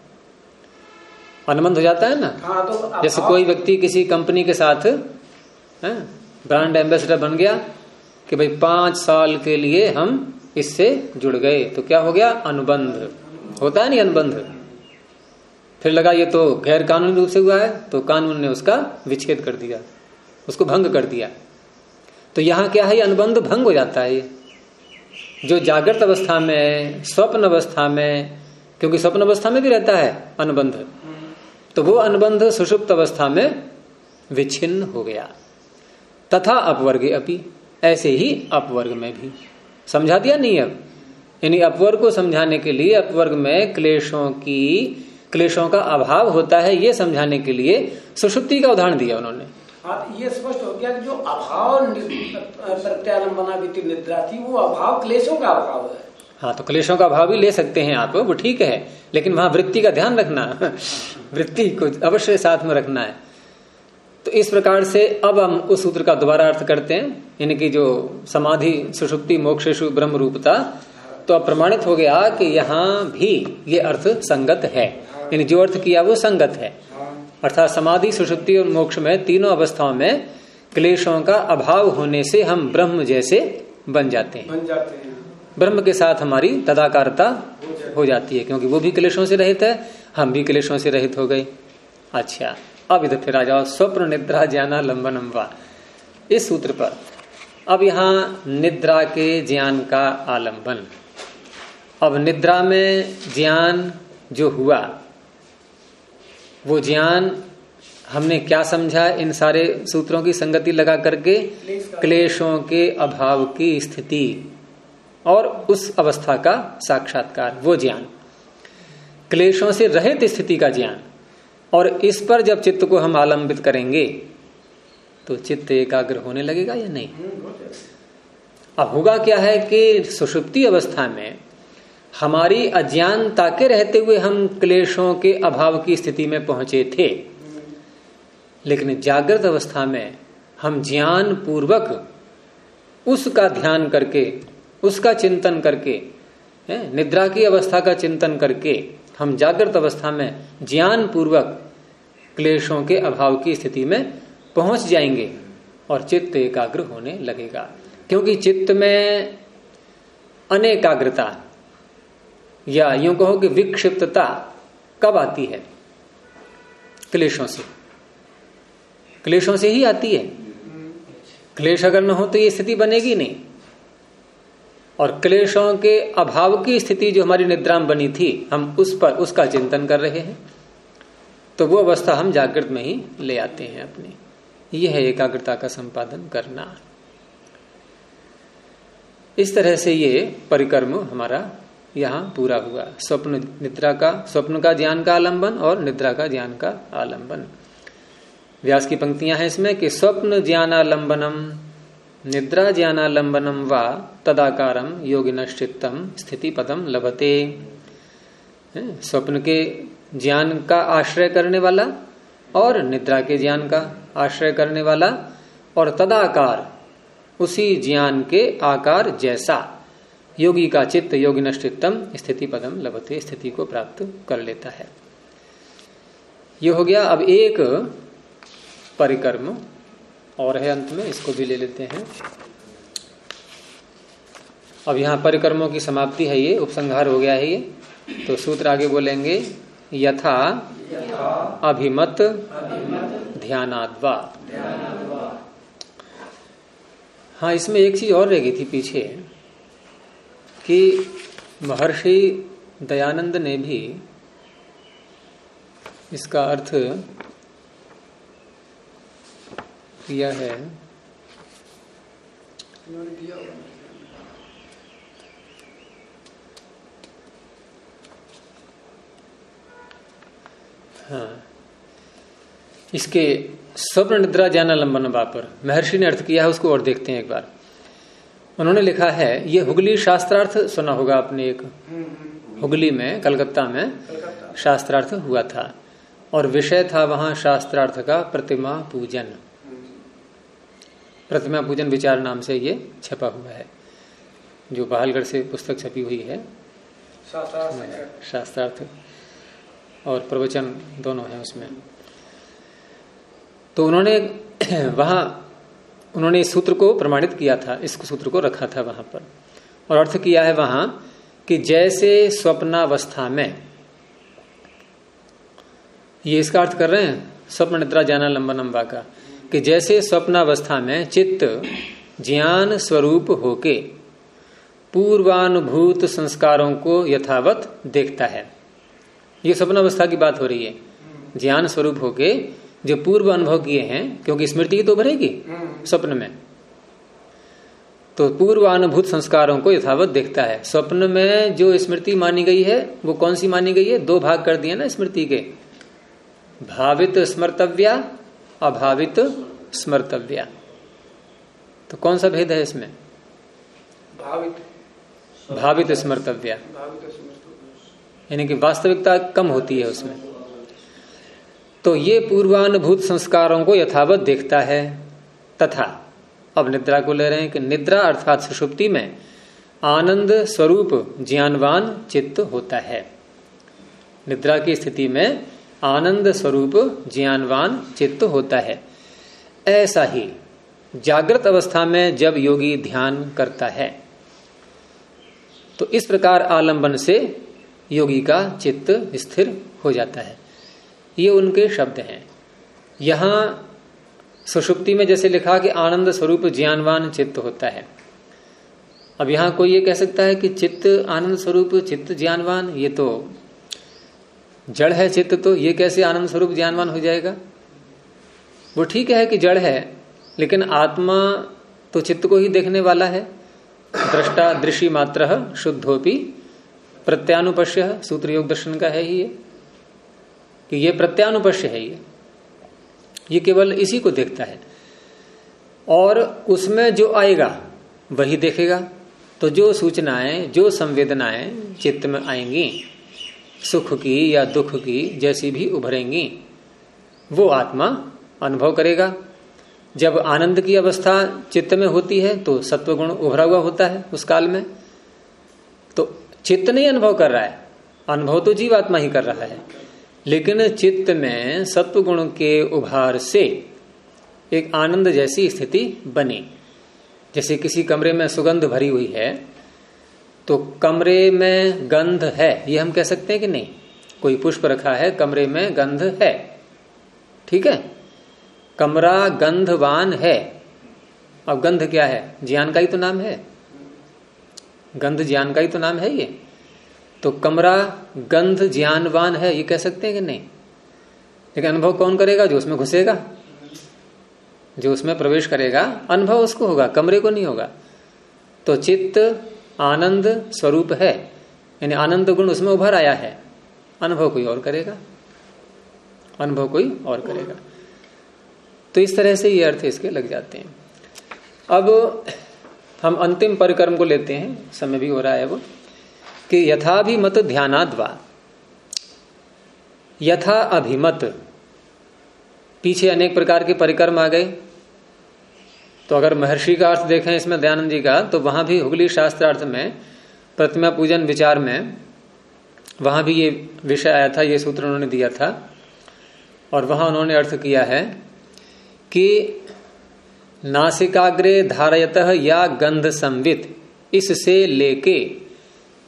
अनुबंध हो जाता है ना? हाँ, तो जैसे कोई व्यक्ति किसी कंपनी के साथ है ब्रांड एम्बेसडर बन गया कि भाई पाँच साल के लिए हम इससे जुड़ गए तो क्या हो गया? अनुबंध। होता है नहीं अनुबंध। फिर लगा ये तो गैर कानूनी रूप से हुआ है तो कानून ने उसका विच्छेद कर दिया, उसको भंग कर दिया। तो यहाँ क्या है अनुबंध भंग हो जाता है। जो जागृत अवस्था में, स्वप्न अवस्था में, क्योंकि स्वप्न अवस्था में भी रहता है अनुबंध तो वो अनुबंध सुषुप्त अवस्था में विच्छिन्न हो गया। तथा अपवर्ग अपी, ऐसे ही अपवर्ग में भी। समझा दिया नहीं अब? यानी अपवर्ग को समझाने के लिए अपवर्ग में क्लेशों की क्लेशों का अभाव होता है ये समझाने के लिए सुषुप्ति का उदाहरण दिया उन्होंने। हाँ ये स्पष्ट हो गया कि जो अभाव प्रत्यालंबना निद्रा थी वो अभाव क्लेशों का अभाव है। हाँ तो क्लेशों का अभाव भी ले सकते हैं आप वो ठीक है लेकिन वहाँ वृत्ति का ध्यान रखना वृत्ति को अवश्य साथ में रखना है। तो इस प्रकार से अब हम उस सूत्र का दोबारा अर्थ करते हैं इनकी जो समाधि सुषुप्ति मोक्षेशु ब्रह्म रूपता तो अब प्रमाणित हो गया कि यहाँ भी ये अर्थ संगत है। यानी जो अर्थ किया वो संगत है। अर्थात समाधि सुषुप्ति और मोक्ष में तीनों अवस्थाओं में क्लेशों का अभाव होने से हम ब्रह्म जैसे बन जाते हैं। बन जाते हैं। ब्रह्म के साथ हमारी तदाकारता हो जाती है क्योंकि वो भी क्लेशों से रहित है हम भी क्लेशों से रहित हो गए। अच्छा अब इधर फिर आ जाओ स्वप्न निद्रा ज्ञाना लंबन अम्बा इस सूत्र पर। अब यहाँ निद्रा के ज्ञान का आलंबन। अब निद्रा में ज्ञान जो हुआ, वो ज्ञान हमने क्या समझा? इन सारे सूत्रों की संगति लगा करके क्लेशों के अभाव की स्थिति और उस अवस्था का साक्षात्कार, वो ज्ञान। क्लेशों से रहित स्थिति का ज्ञान। और इस पर जब चित्त को हम आलंबित करेंगे तो चित्त एकाग्र होने लगेगा या नहीं? अब होगा क्या है कि सुषुप्ति अवस्था में हमारी अज्ञानता के रहते हुए हम क्लेशों के अभाव की स्थिति में पहुँचे थे। लेकिन जागृत अवस्था में हम ज्ञान पूर्वक उसका ध्यान करके, उसका चिंतन करके निद्रा की अवस्था का चिंतन करके हम जागृत अवस्था में ज्ञान पूर्वक क्लेशों के अभाव की स्थिति में पहुँच जाएँगे और चित्त एकाग्र होने लगेगा। क्योंकि चित्त में अनेकाग्रता या यूँ कहो कि विक्षिप्तता कब आती है? क्लेशों से। क्लेशों से ही आती है। क्लेश अगर न हो तो ये स्थिति बनेगी नहीं। और क्लेशों के अभाव की स्थिति जो हमारी निद्रा में बनी थी, हम उस पर, उसका चिंतन कर रहे हैं। तो वो अवस्था हम जागृत में ही ले आते हैं अपनी। यह है एकाग्रता का संपादन करना। इस तरह से ये परिक्रम हमारा यहाँ पूरा हुआ। स्वप्न, निद्रा का, स्वप्न का ज्ञान का आलंबन और निद्रा का ज्ञान का आलंबन। व्यास की पंक्तियाँ हैं इसमें कि स्वप्न ज्ञानालंबनम, निद्रा ज्ञानालंबनम व तदाकारम योगिनश्चित्तम स्थिति पदम लभते स्वप्न के ज्ञान का आश्रय करने वाला और निद्रा के ज्ञान का आश्रय करने वाला और तदाकार उसी ज्ञान के आकार जैसा। योगी का चित्त योगी नष्टितम स्थिति पदम लभते, स्थिति को प्राप्त कर लेता है। ये हो गया अब एक परिकर्म, और है अंत में, इसको भी ले लेते हैं। अब यहाँ परिक्रमों की समाप्ति है ये, उपसंहार हो गया है ये। तो सूत्र आगे बोलेंगे, यथा अभिमत ध्यानाद्वा। हाँ इसमें एक चीज़ और रह गई थी पीछे। कि महर्षि दयानंद ने भी इसका अर्थ किया है। हाँ। इसके स्वप्न निद्रा ज्ञान लंबन पर महर्षि ने अर्थ किया है, उसको और देखते हैं एक बार। उन्होंने लिखा है ये हुगली शास्त्रार्थ सुना होगा आपने एक। हुगली में कलकत्ता में शास्त्रार्थ हुआ था और विषय था वहाँ शास्त्रार्थ का प्रतिमा पूजन। प्रतिमा पूजन विचार नाम से ये छपा हुआ है जो बहालगढ़ से पुस्तक छपी हुई है। शास्त्रार्थ और प्रवचन दोनों है उसमें। तो उन्होंने वहाँ उन्होंने इस सूत्र को प्रमाणित किया था, इस सूत्र को रखा था वहाँ पर। और अर्थ किया है वहाँ कि जैसे स्वप्नावस्था में, ये इसका अर्थ कर रहे हैं स्वप्न निद्रा जाना लंबा लंबा का, कि जैसे स्वप्नावस्था में चित्त ज्ञान स्वरूप होके पूर्वानुभूत संस्कारों को यथावत देखता है। ये स्वप्नावस्था की बात हो रही है। ज्ञान स्वरूप होके जो पूर्व अनुभव किए हैं, क्योंकि स्मृति तो भरेगी स्वप्न में। तो पूर्वानुभूत संस्कारों को यथावत देखता है। स्वप्न में जो स्मृति मानी गई है वो कौन सी मानी गई है? दो भाग कर दिए ना स्मृति के। भावित स्मर्तव्या अभावित स्मर्तव्या। तो कौन सा भेद है इसमें? भावित। भावित स्मर्तव्या। यानी कि वास्तविकता कम होती है उसमें। तो ये पूर्वानुभूत संस्कारों को यथावत देखता है। तथा। अब निद्रा को ले रहे हैं कि निद्रा अर्थात सुषुप्ति में आनंद स्वरूप ज्ञानवान चित्त होता है। निद्रा की स्थिति में आनंद स्वरूप ज्ञानवान चित्त होता है। ऐसा ही जागृत अवस्था में जब योगी ध्यान करता है तो इस प्रकार आलंबन से योगी का चित्त स्थिर हो जाता है। ये उनके शब्द हैं। यहाँ सुषुप्ति में जैसे लिखा कि आनंद स्वरूप ज्ञानवान चित्त होता है। अब यहाँ कोई ये कह सकता है कि चित्त आनंद स्वरूप, चित्त ज्ञानवान, ये तो जड़ है चित्त तो ये कैसे आनंद स्वरूप ज्ञानवान हो जाएगा? वो ठीक है कि जड़ है, लेकिन आत्मा तो चित्त को ही देखने वाला है। दृष्टा दृषि मात्र शुद्धोपी प्रत्यानुपश्य, सूत्र योग दर्शन का है ही ये। कि ये प्रत्यानुपश्य है ये। ये केवल इसी को देखता है। और उसमें जो आएगा, वही देखेगा। तो जो सूचनाएँ, जो संवेदनाएँ चित्त में आएँगी, सुख की या दुख की जैसी भी उभरेंगी, वो आत्मा अनुभव करेगा। जब आनंद की अवस्था चित्त में होती है तो सत्वगुण उभरा हुआ होता है उस काल में। तो चित्त नहीं अनुभव कर रहा है, अनुभव तो जीवात्मा ही कर रहा है। लेकिन चित्त में सत्व गुण के उभार से एक आनंद जैसी स्थिति बनी। जैसे किसी कमरे में सुगंध भरी हुई है तो कमरे में गंध है। ये हम कह सकते हैं कि नहीं? कोई पुष्प रखा है, कमरे में गंध है। ठीक है? कमरा गंधवान है। अब गंध क्या है? ज्ञान का ही तो नाम है। गंध ज्ञान का ही तो नाम है ये। तो कमरा गंध ज्ञानवान है, ये कह सकते हैं कि नहीं? लेकिन अनुभव कौन करेगा? जो उसमें घुसेगा, जो उसमें प्रवेश करेगा, अनुभव उसको होगा, कमरे को नहीं होगा। तो चित्त आनंद स्वरूप है, यानी आनंद गुण उसमें उभर आया है। अनुभव कोई और करेगा? अनुभव कोई और करेगा। तो इस तरह से ये अर्थ इसके लग जाते हैं। अब हम अंतिम परिक्रम को लेते हैं। समय भी हो रहा है वो कि यथाभिमत ध्यानाद्वा यथा अभिमत। पीछे अनेक प्रकार के परिक्रम आ गए। तो अगर महर्षि का अर्थ देखें इसमें दयानंद जी का तो वहाँ भी हुगली शास्त्रार्थ में, प्रतिमा पूजन विचार में, वहाँ भी ये विषय आया था, ये सूत्र उन्होंने दिया था। और वहाँ उन्होंने अर्थ किया है कि नासिकाग्रे धारयत या गंध संवित, इससे लेके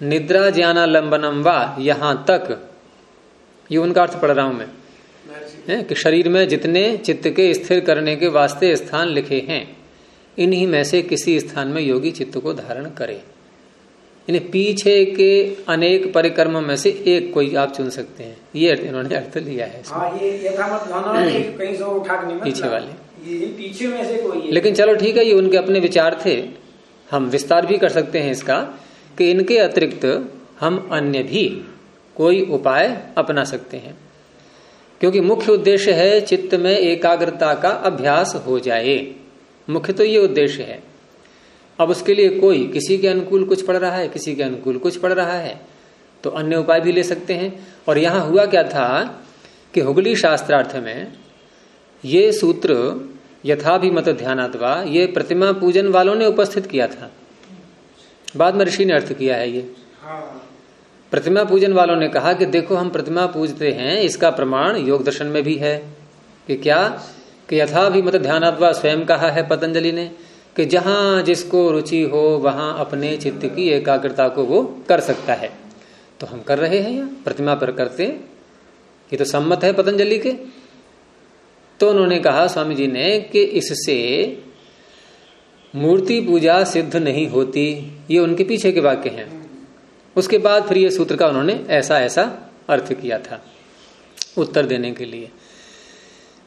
निद्रा ज्ञानालंबनम व यहाँ तक। ये उनका अर्थ पढ़ रहा हूँ मैं। है कि शरीर में जितने चित्त के स्थिर करने के वास्ते स्थान लिखे हैं इन्हीं में से किसी स्थान में योगी चित्त को धारण करे। इन्हें पीछे के अनेक परिक्रमों में से एक कोई आप चुन सकते हैं। ये इन्होंने अर्थ लिया है हाँ, ये कहीं से उठा पीछे वाले। ये पीछे में से कोई लेकिन चलो ठीक है ये उनके अपने विचार थे। हम विस्तार भी कर सकते हैं इसका। कि इनके अतिरिक्त हम अन्य भी कोई उपाय अपना सकते हैं। क्योंकि मुख्य उद्देश्य है चित्त में एकाग्रता का अभ्यास हो जाए। मुख्य तो ये उद्देश्य है। अब उसके लिए कोई, किसी के अनुकूल कुछ पढ़ रहा है, किसी के अनुकूल कुछ पढ़ रहा है तो अन्य उपाय भी ले सकते हैं। और यहाँ हुआ क्या था कि हुगली शास्त्रार्थ में ये सूत्र यथाभिमत ध्यानात्वा, ये प्रतिमा पूजन वालों ने उपस्थित किया था। बाद में ऋषि ने अर्थ किया है ये। प्रतिमा पूजन वालों ने कहा कि देखो, हम प्रतिमा पूजते हैं, इसका प्रमाण योग दर्शन में भी है। कि क्या? कि यथा भी मत ध्यानात्वा स्वयं कहा है पतंजलि ने कि जहाँ जिसको रुचि हो, वहाँ अपने चित्त की एकाग्रता को वो कर सकता है। तो हम कर रहे हैं यहाँ, प्रतिमा पर करते। ये तो सम्मत है पतंजलि के। तो उन्होंने कहा, स्वामी जी ने कि इससे मूर्ति पूजा सिद्ध नहीं होती ये उनके पीछे के वाक्य हैं। उसके बाद फिर ये सूत्र का उन्होंने ऐसा ऐसा अर्थ किया था उत्तर देने के लिए।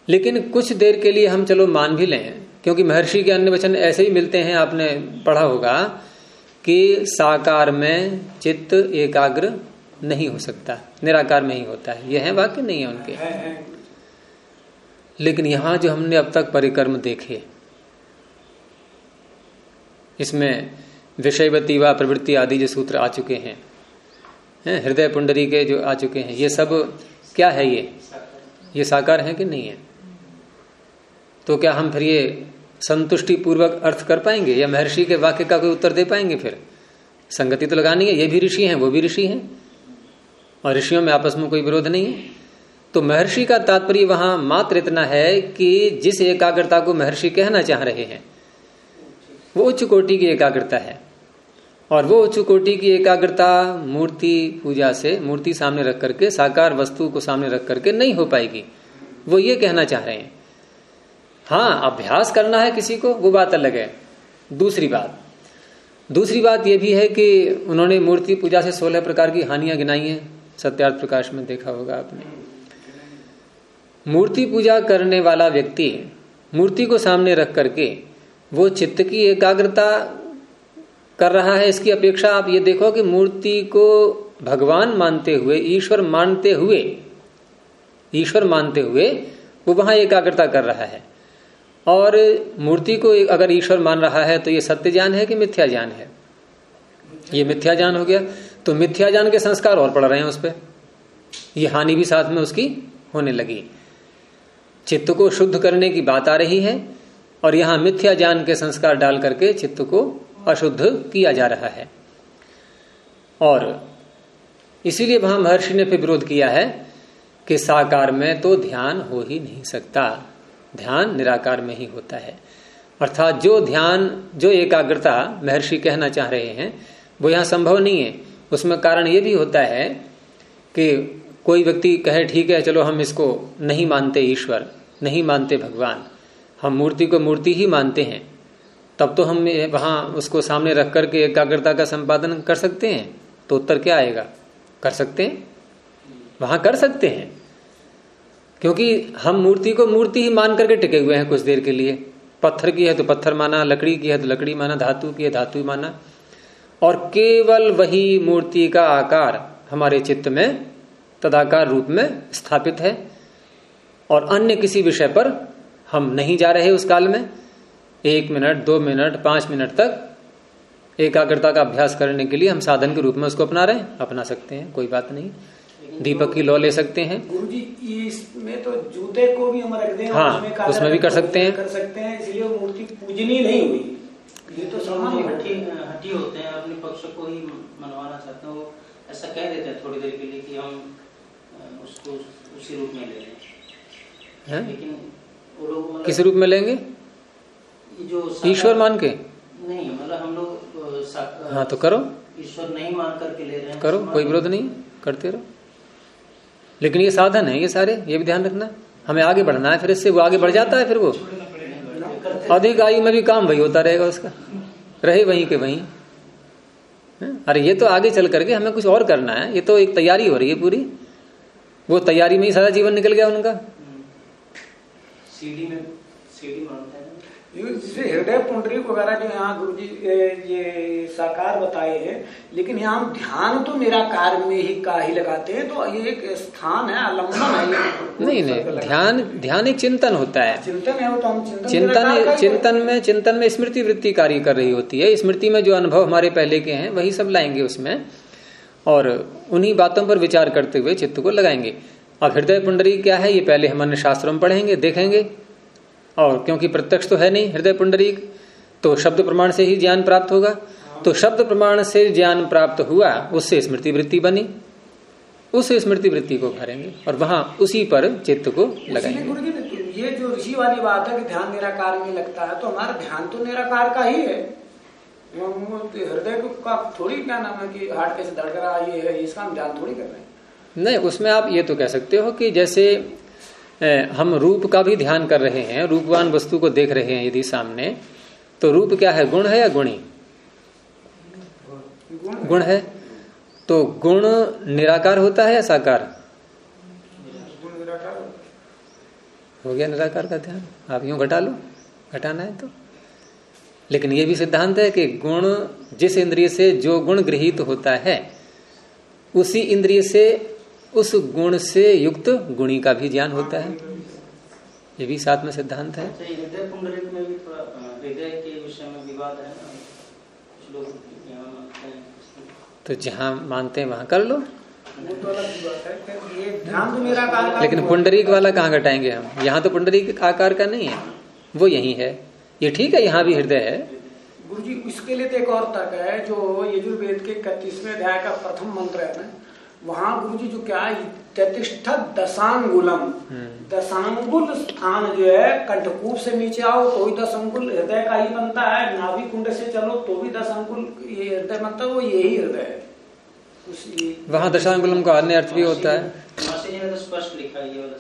लेकिन कुछ देर के लिए हम चलो मान भी लें क्योंकि महर्षि के अन्य वचन ऐसे ही मिलते हैं आपने पढ़ा होगा कि साकार में चित्त एकाग्र नहीं हो सकता निराकार में ही होता है। यह है वाक्य नहीं है उनके। लेकिन यहाँ जो हमने अब तक परिक्रम देखे इसमें विषयवती व प्रवृत्ति आदि जो सूत्र आ चुके हैं हृदय पुंडरी के जो आ चुके हैं, ये सब क्या है ये? ये साकार है कि नहीं है? तो क्या हम फिर ये संतुष्टि पूर्वक अर्थ कर पाएँगे? या महर्षि के वाक्य का कोई उत्तर दे पाएँगे फिर? संगति तो लगानी है, ये भी ऋषि हैं, वो भी ऋषि हैं, और ऋषियों में आपस में कोई विरोध नहीं है। तो महर्षि का तात्पर्य वहाँ मात्र इतना है कि जिस एकाग्रता को महर्षि कहना चाह रहे हैं वो उच्च कोटि की एकाग्रता है। और वो उच्च कोटि की एकाग्रता मूर्ति पूजा से, मूर्ति सामने रख करके, साकार वस्तु को सामने रख करके नहीं हो पाएगी। वो ये कहना चाह रहे हैं। हाँ अभ्यास करना है किसी को, वो बात अलग है। दूसरी बात। दूसरी बात यह भी है कि उन्होंने मूर्ति पूजा से सोलह प्रकार की हानियाँ गिनाई हैं। सत्यार्थ प्रकाश में देखा होगा आपने। मूर्ति पूजा करने वाला व्यक्ति मूर्ति को सामने रख करके वो चित्त की एकाग्रता कर रहा है, इसकी अपेक्षा आप ये देखो कि मूर्ति को भगवान मानते हुए, ईश्वर मानते हुए, ईश्वर मानते हुए वो वहाँ एकाग्रता कर रहा है। और मूर्ति को अगर ईश्वर मान रहा है तो ये सत्य ज्ञान है कि मिथ्या ज्ञान है? ये मिथ्या ज्ञान हो गया। तो मिथ्या ज्ञान के संस्कार और पड़ रहे हैं उस पर यह हानि भी साथ में उसकी होने लगी। चित्त को शुद्ध करने की बात आ रही है। और यहाँ मिथ्या ज्ञान के संस्कार डाल करके चित्त को अशुद्ध किया जा रहा है। और इसीलिए वहाँ महर्षि ने फिर विरोध किया है कि साकार में तो ध्यान हो ही नहीं सकता। ध्यान निराकार में ही होता है। अर्थात जो ध्यान, जो एकाग्रता महर्षि कहना चाह रहे हैं, वो यहाँ संभव नहीं है। उसमें कारण ये भी होता है कि कोई व्यक्ति कहे, ठीक है, चलो हम इसको नहीं मानते ईश्वर, नहीं मानते भगवान। हम मूर्ति को मूर्ति ही मानते हैं। तब तो हम वहाँ उसको सामने रख करके एकाग्रता का संपादन कर सकते हैं। तो उत्तर क्या आएगा? कर सकते हैं? वहाँ कर सकते हैं। क्योंकि हम मूर्ति को मूर्ति ही मान करके टिके हुए हैं कुछ देर के लिए। पत्थर की है तो पत्थर माना, लकड़ी की है तो लकड़ी माना, धातु की है धातु माना। और केवल वही मूर्ति का आकार हमारे चित्त में तदाकार रूप में स्थापित है। और अन्य किसी विषय पर हम नहीं जा रहे उस काल में। एक मिनट दो मिनट पाँच मिनट तक एकाग्रता का अभ्यास करने के लिए हम साधन के रूप में उसको अपना रहे हैं। अपना सकते हैं कोई बात नहीं। दीपक की लौ ले सकते हैं। गुरु जी इसमें तो जूते को भी हम रख दें हाँ उसमें, उसमें भी कर सकते हैं। कर सकते हैं इसलिए मूर्ति पूजनीय नहीं हुई। ये तो सामान्य हटी हटी होते हैं अपने पक्ष को ही मनवाना चाहते हैं। वो ऐसा कह देते हैं थोड़ी देर के लिए कि हम उसको उसी रूप में ले लें। लेकिन किस रूप में लेंगे? जो ईश्वर मान के? नहीं मतलब हम लोग हाँ तो करो। ईश्वर नहीं मान करके ले रहे हैं। करो कोई विरोध नहीं करते रहो। लेकिन ये साधन है ये सारे ये भी ध्यान रखना। हमें आगे बढ़ना है फिर इससे वो आगे बढ़ जाता है फिर वो। अधिक आयु में भी काम वही होता रहेगा उसका। रहे वहीं के वहीं। अरे ये तो आगे चल करके हमें कुछ और करना है। ये तो एक तैयारी हो रही है पूरी। वो तैयारी में ही सारा जीवन निकल गया उनका। सीढ़ी में सीढ़ी मानते हैं? जैसे हृदय पुंडरी वगैरह जो यहाँ गुरु जी ये साकार बताए हैं लेकिन यहाँ ध्यान तो निराकार में ही का ही लगाते हैं तो ये एक स्थान है अलम्बन है नहीं नहीं ध्यान ध्यान एक चिंतन होता है। चिंतन है वो तो हम चिंतन चिंतन चिंतन में चिंतन में स्मृति वृत्ति कार्य कर रही होती है। स्मृति में जो अनुभव हमारे पहले के हैं वही सब लाएँगे उसमें और उन्हीं बातों पर विचार करते हुए चित्त को लगाएँगे। अब हृदय पुंडरी क्या है? ये पहले हम अन्य शास्त्रों में पढ़ेंगे देखेंगे। और क्योंकि प्रत्यक्ष तो है नहीं हृदय पुंडरी तो शब्द प्रमाण से ही ज्ञान प्राप्त होगा। तो शब्द प्रमाण से ज्ञान प्राप्त हुआ उससे स्मृति वृत्ति बनी। उस स्मृति वृत्ति को भरेंगे और वहाँ उसी पर चित्त को लगाएँगे। ये जो ऋषि वाली बात है कि ध्यान निराकार में लगता है तो हमारा ध्यान तो निराकार का ही है। हृदय का थोड़ी क्या नाम है कि हार्ट कैसे धड़क रहा ये है इसका हम ध्यान थोड़ी कर रहे हैं। नहीं, उसमें आप ये तो कह सकते हो कि जैसे हम रूप का भी ध्यान कर रहे हैं, रूपवान वस्तु को देख रहे हैं यदि सामने तो रूप क्या है, गुण है या गुणी? गुण है। तो गुण निराकार होता है या साकार? हो गया निराकार का ध्यान। आप यूँ घटा लो, घटाना है तो। लेकिन ये भी सिद्धांत है कि गुण, जिस इंद्रिय से जो गुण गृहित होता है, उसी इंद्रिय से उस गुण से युक्त गुणी का भी ज्ञान होता है। ये भी साथ में सिद्धांत है। तो जहाँ मानते हैं वहाँ कर लो। लेकिन पुंडरीक वाला कहाँ घटाएँगे हम? यहाँ तो पुंडरीक आकार का नहीं है। वो यही है। ये ठीक है यहाँ भी हृदय है। गुरु जी इसके लिए तो एक और तर्क है जो यजुर्वेद के इकतीसवें अध्याय का प्रथम मंत्र है ना? वहाँ गुरु जी जो क्या ततिष्ठ दशांगुलम। दशांगुल स्थान जो है कंठकूप से नीचे आओ तो ही दशांगुल हृदय का ही बनता है। नाभि कुंड से चलो तो भी दशांगुल ये हृदय बनता है वो यही हृदय है। वहाँ दशांगुलम का अन्य अर्थ भी होता है। तो स्पष्ट लिखा है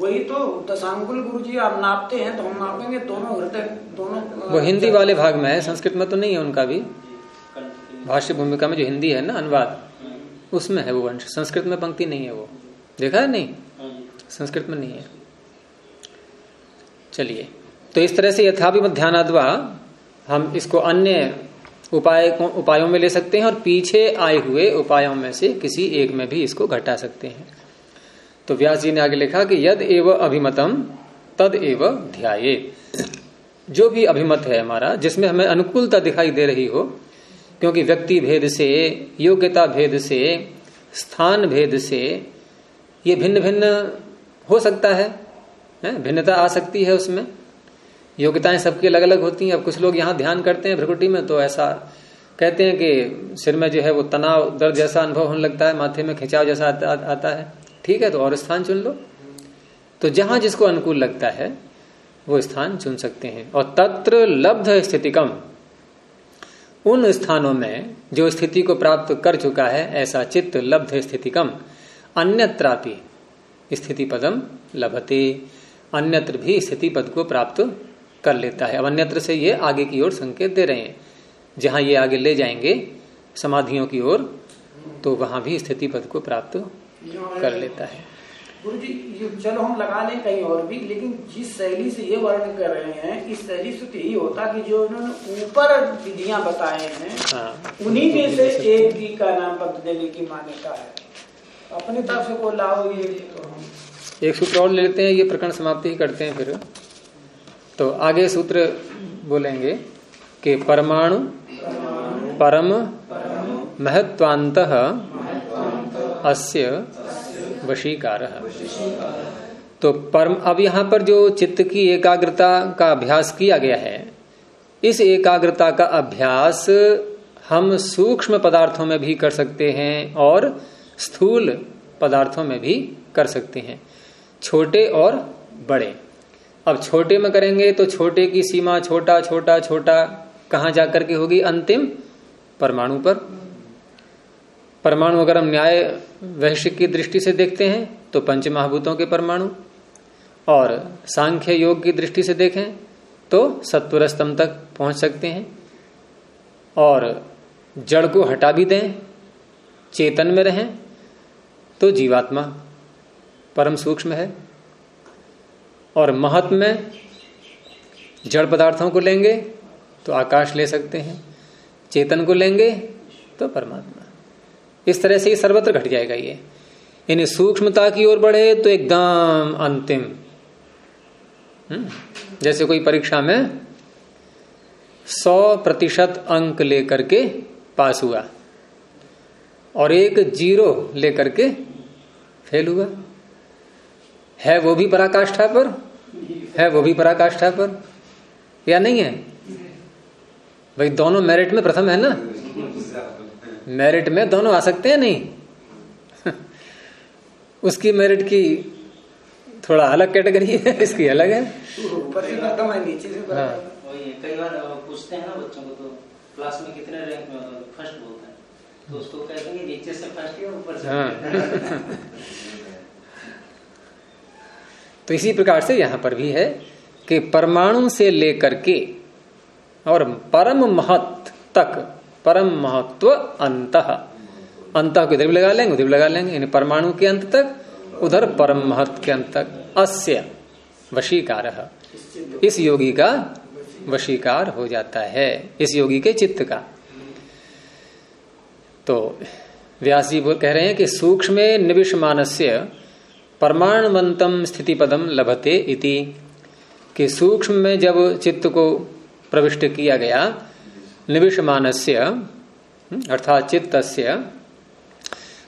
वही तो दशांगुल गुरु जी आप नापते हैं तो हम नापेंगे दोनों हृदय दोनों वो हिंदी वाले भाग में है संस्कृत में तो नहीं है उनका भी। भाष्य भूमिका में जो हिंदी है ना अनुवाद। उसमें है वो वंश। संस्कृत में पंक्ति नहीं है वो। देखा है नहीं? संस्कृत में नहीं है। चलिए। तो इस तरह से यथाभिमत ध्यानाद्वा हम इसको अन्य उपाय उपायों में ले सकते हैं और पीछे आए हुए उपायों में से किसी एक में भी इसको घटा सकते हैं। तो व्यास जी ने आगे लिखा कि यद एव अभिमतम, तद एव ध्याये। जो भी अभिमत है हमारा, जिसमें हमें अनुकूलता दिखाई दे रही हो क्योंकि व्यक्ति भेद से योग्यता भेद से स्थान भेद से ये भिन्न भिन्न हो सकता है? भिन्नता आ सकती है उसमें। योग्यताएँ सबकी अलग अलग होती हैं। अब कुछ लोग यहाँ ध्यान करते हैं भ्रकुटी में तो ऐसा कहते हैं कि सिर में जो है वो तनाव दर्द जैसा अनुभव होने लगता है माथे में खिंचाव जैसा आता, आता है। ठीक है तो और स्थान चुन लो। तो जहाँ जिसको अनुकूल लगता है वो स्थान चुन सकते हैं। और तत्र लब्ध स्थिति कम उन स्थानों में जो स्थिति को प्राप्त कर चुका है, ऐसा चित्त लब्ध स्थिति कम अन्यत्रापि स्थिति पदम लभते। अन्यत्र भी स्थिति पद को प्राप्त कर लेता है। अब अन्यत्र से ये आगे की ओर संकेत दे रहे हैं। जहाँ ये आगे ले जाएँगे समाधियों की ओर तो वहाँ भी स्थिति पद को प्राप्त कर लेता है। गुरु जी ये चलो हम लगा लें कहीं और भी लेकिन जिस शैली से ये वर्णन कर रहे हैं इस शैली से तो यही होता कि जो उन्होंने ऊपर विधियाँ बताए हैं हाँ, उन्हीं में से एक की का नाम पद देने की मान्यता है। अपनी तरफ़ से को लाओ ये तो हम एक सूत्र और ले लेते हैं ये प्रकरण समाप्ति ही करते हैं फिर। तो आगे सूत्र बोलेंगे कि परमाणु परम महत्वांत अस्य वशीकार। तो परम अब यहाँ पर जो चित्त की एकाग्रता का अभ्यास किया गया है इस एकाग्रता का अभ्यास हम सूक्ष्म पदार्थों में भी कर सकते हैं और स्थूल पदार्थों में भी कर सकते हैं छोटे और बड़े। अब छोटे में करेंगे तो छोटे की सीमा छोटा छोटा छोटा कहाँ जाकर के होगी? अंतिम परमाणु पर। परमाणु अगर हम न्याय वैश्विक की दृष्टि से देखते हैं तो पंच महाभूतों के परमाणु, और सांख्य योग की दृष्टि से देखें तो सत्वर स्तंभ तक पहुँच सकते हैं। और जड़ को हटा भी दें, चेतन में रहें तो जीवात्मा परम सूक्ष्म है। और महत्व में जड़ पदार्थों को लेंगे तो आकाश ले सकते हैं, चेतन को लेंगे तो परमात्मा। इस तरह से ही सर्वत्र घट जाएगा ये। यानी सूक्ष्मता की ओर बढ़े तो एकदम अंतिम। हम्म? जैसे कोई परीक्षा में सौ प्रतिशत अंक लेकर के पास हुआ और एक ज़ीरो लेकर के फेल हुआ। है वो भी पराकाष्ठा पर? है वो भी पराकाष्ठा पर? या नहीं है? भाई दोनों मेरिट में प्रथम है ना? मेरिट में दोनों आ सकते हैं नहीं? उसकी मेरिट की थोड़ा अलग कैटेगरी है इसकी अलग है। ऊपर से प्रथम है नीचे से हाँ। कई बार पूछते हैं ना बच्चों को तो क्लास में कितने रैंक में फ़र्स्ट बोलते हैं। तो उसको कहते हैं नीचे से फ़र्स्ट या ऊपर से? हाँ। तो इसी प्रकार से यहाँ पर भी है कि परमाणु से लेकर के और परम महत तक परम महत्व अंत। अंत को इधर भी लगा लेंगे, उधर भी लगा लेंगे, यानी परमाणु के अंत तक, उधर परम महत्व के अंत तक। अस्य वशीकार। इस योगी का वशीकार हो जाता है, इस योगी के चित्त का। तो व्यास जी कह रहे हैं कि सूक्ष्म निविष मानस्य परमाणुवंतम स्थिति पदम लभते इति। कि सूक्ष्म में जब चित्त को प्रविष्ट किया गया निविष मानस्य अर्थात चित्त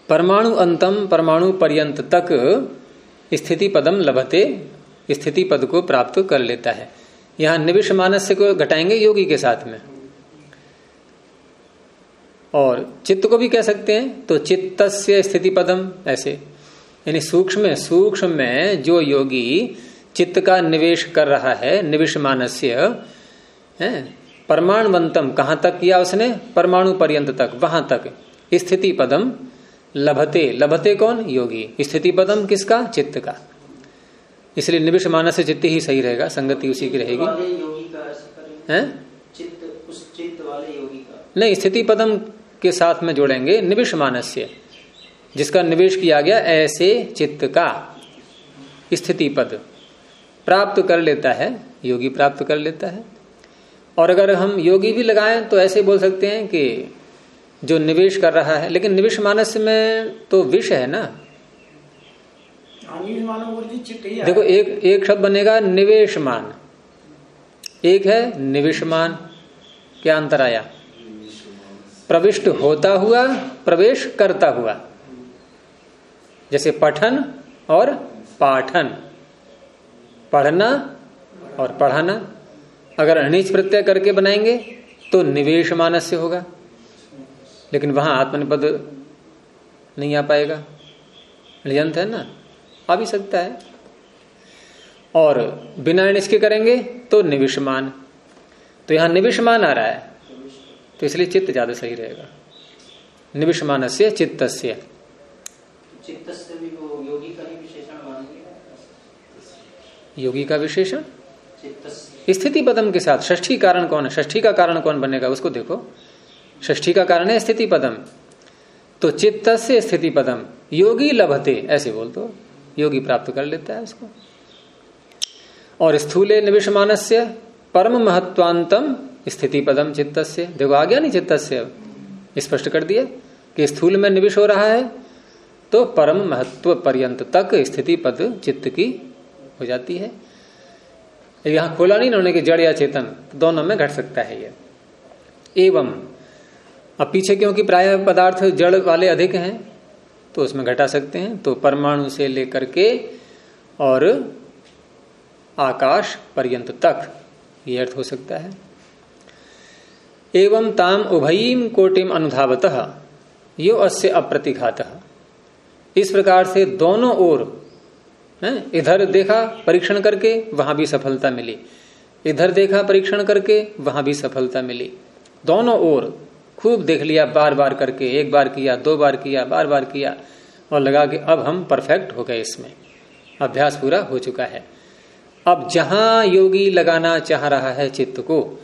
परमाणु अंतम, परमाणु पर्यंत तक स्थिति पदम लभते स्थिति पद को प्राप्त कर लेता है। यहाँ निविष मानस्य को घटाएँगे योगी के साथ में। और चित्त को भी कह सकते हैं तो चित्त स्थिति पदम ऐसे। यानी सूक्ष्म सूक्ष्म में जो योगी चित्त का निवेश कर रहा है निविष मानस्य है परमाणुवंतम कहाँ तक किया उसने? परमाणु पर्यंत तक वहाँ तक। स्थिति पदम लभते। लभते कौन? योगी। स्थिति पदम किसका? चित्त का। इसलिए निविष मानस से चित्त ही सही रहेगा संगति उसी की रहेगी। है? नहीं स्थिति पदम के साथ में जोड़ेंगे निविष मानस्य जिसका निवेश किया गया ऐसे चित्त का। स्थिति पद। प्राप्त कर लेता है योगी प्राप्त कर लेता है। और अगर हम योगी भी लगाएँ तो ऐसे बोल सकते हैं कि जो निवेश कर रहा है लेकिन निवेश मानस में तो विष है ना? देखो एक एक शब्द बनेगा निवेशमान एक है निवेशमान क्या अंतर आया? प्रविष्ट होता हुआ प्रवेश करता हुआ। जैसे पठन और पाठन। पढ़ना और पढ़ाना। अगर अनिच प्रत्यय करके बनाएँगे तो निवेश मानस से होगा। लेकिन वहाँ आत्मनिपद नहीं आ पाएगा। लियंत है ना? आ भी सकता है। और बिना अनिच के करेंगे तो निविषमान तो यहाँ निविषमान आ रहा है। तो इसलिए चित्त ज़्यादा सही रहेगा। निविषमान से चित्त से योगी का विशेषण? स्थिति पदम के साथ ष्ठी कारण कौन है? ष्ठी का कारण कौन बनेगा? उसको देखो। ष्ठी का कारण है स्थिति पदम। तो चित्त से स्थिति पदम। योगी लभते, ऐसे बोल दो योगी प्राप्त कर लेता है उसको। और स्थूले निविष मानस्य परम महत्वांतम स्थिति पदम चित्त से देखो, आ गया नहीं चित्त से स्पष्ट कर दिया कि स्थूल में निविष हो रहा है तो परम महत्व पर्यंत तक स्थिति पद चित्त की हो जाती है। यहाँ खोला नहीं उन्होंने कि जड़ या चेतन, दोनों में घट सकता है ये। एवं, अब पीछे क्योंकि प्राय पदार्थ जड़ वाले अधिक हैं तो उसमें घटा सकते हैं तो परमाणु से लेकर के और आकाश पर्यंत तक ये अर्थ हो सकता है। एवं ताम उभयीम कोटिम अनुधावत, यो अस्य अप्रतिघात। इस प्रकार से दोनों ओर इधर देखा परीक्षण करके, वहाँ भी सफलता मिली। इधर देखा परीक्षण करके, वहाँ भी सफलता मिली। दोनों ओर खूब देख लिया बार बार करके, एक बार किया, दो बार किया बार बार किया, और लगा कि अब हम परफेक्ट हो गए इसमें। अभ्यास पूरा हो चुका है। अब जहाँ योगी लगाना चाह रहा है चित्त को,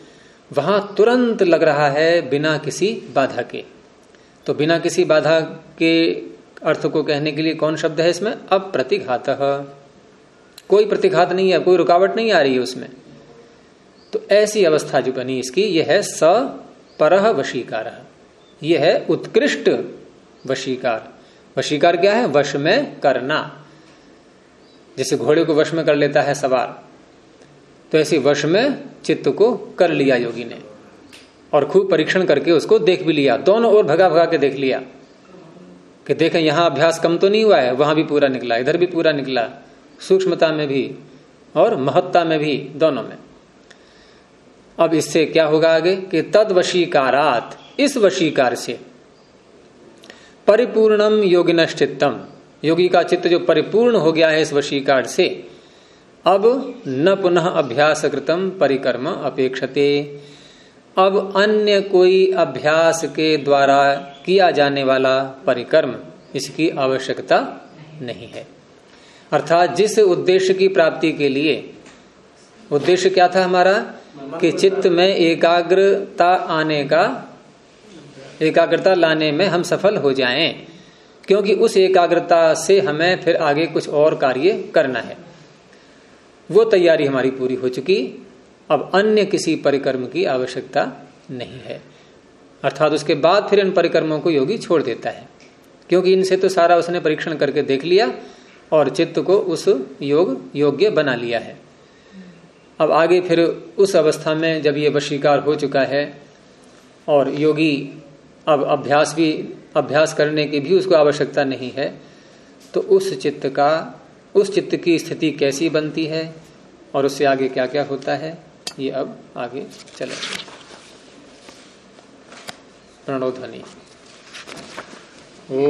वहाँ तुरंत लग रहा है बिना किसी बाधा के। तो बिना किसी बाधा के अर्थ को कहने के लिए कौन शब्द है इसमें? अप्रतिघात। कोई प्रतिघात नहीं है, कोई रुकावट नहीं आ रही है उसमें। तो ऐसी अवस्था जो बनी इसकी, यह है स पर वशीकार। यह है उत्कृष्ट वशीकार। वशीकार क्या है? वश में करना। जैसे घोड़े को वश में कर लेता है सवार। तो ऐसे वश में चित्त को कर लिया योगी ने। और खूब परीक्षण करके उसको देख भी लिया। दोनों ओर भगा भगा के देख लिया। कि देखें, यहाँ अभ्यास कम तो नहीं हुआ है, वहाँ भी पूरा निकला, इधर भी पूरा निकला, सूक्ष्मता में भी और महत्ता में भी दोनों में। अब इससे क्या होगा आगे कि तद वशीकारात इस वशीकार से परिपूर्णम योगिनश्चित्तम, योगी का चित्त जो परिपूर्ण हो गया है इस वशीकार से, अब न पुनः अभ्यास कृतम परिकर्म अपेक्षते। अब अन्य कोई अभ्यास के द्वारा किया जाने वाला परिकर्म इसकी आवश्यकता नहीं है। अर्थात जिस उद्देश्य की प्राप्ति के लिए, उद्देश्य क्या था हमारा? कि चित्त में एकाग्रता आने का, एकाग्रता लाने में हम सफल हो जाएँ, क्योंकि उस एकाग्रता से हमें फिर आगे कुछ और कार्य करना है। वो तैयारी हमारी पूरी हो चुकी अब अन्य किसी परिक्रम की आवश्यकता नहीं है। अर्थात उसके बाद फिर इन परिक्रमों को योगी छोड़ देता है, क्योंकि इनसे तो सारा उसने परीक्षण करके देख लिया और चित्त को उस योग योग्य बना लिया है। अब आगे फिर उस अवस्था में जब ये वशीकार हो चुका है और योगी अब अभ्यास भी, अभ्यास करने की भी उसको आवश्यकता नहीं है तो उस चित्त का, उस चित्त की स्थिति कैसी बनती है और उससे आगे क्या क्या होता है? ये अब आगे चलेंगे प्रणोध्वनि ओ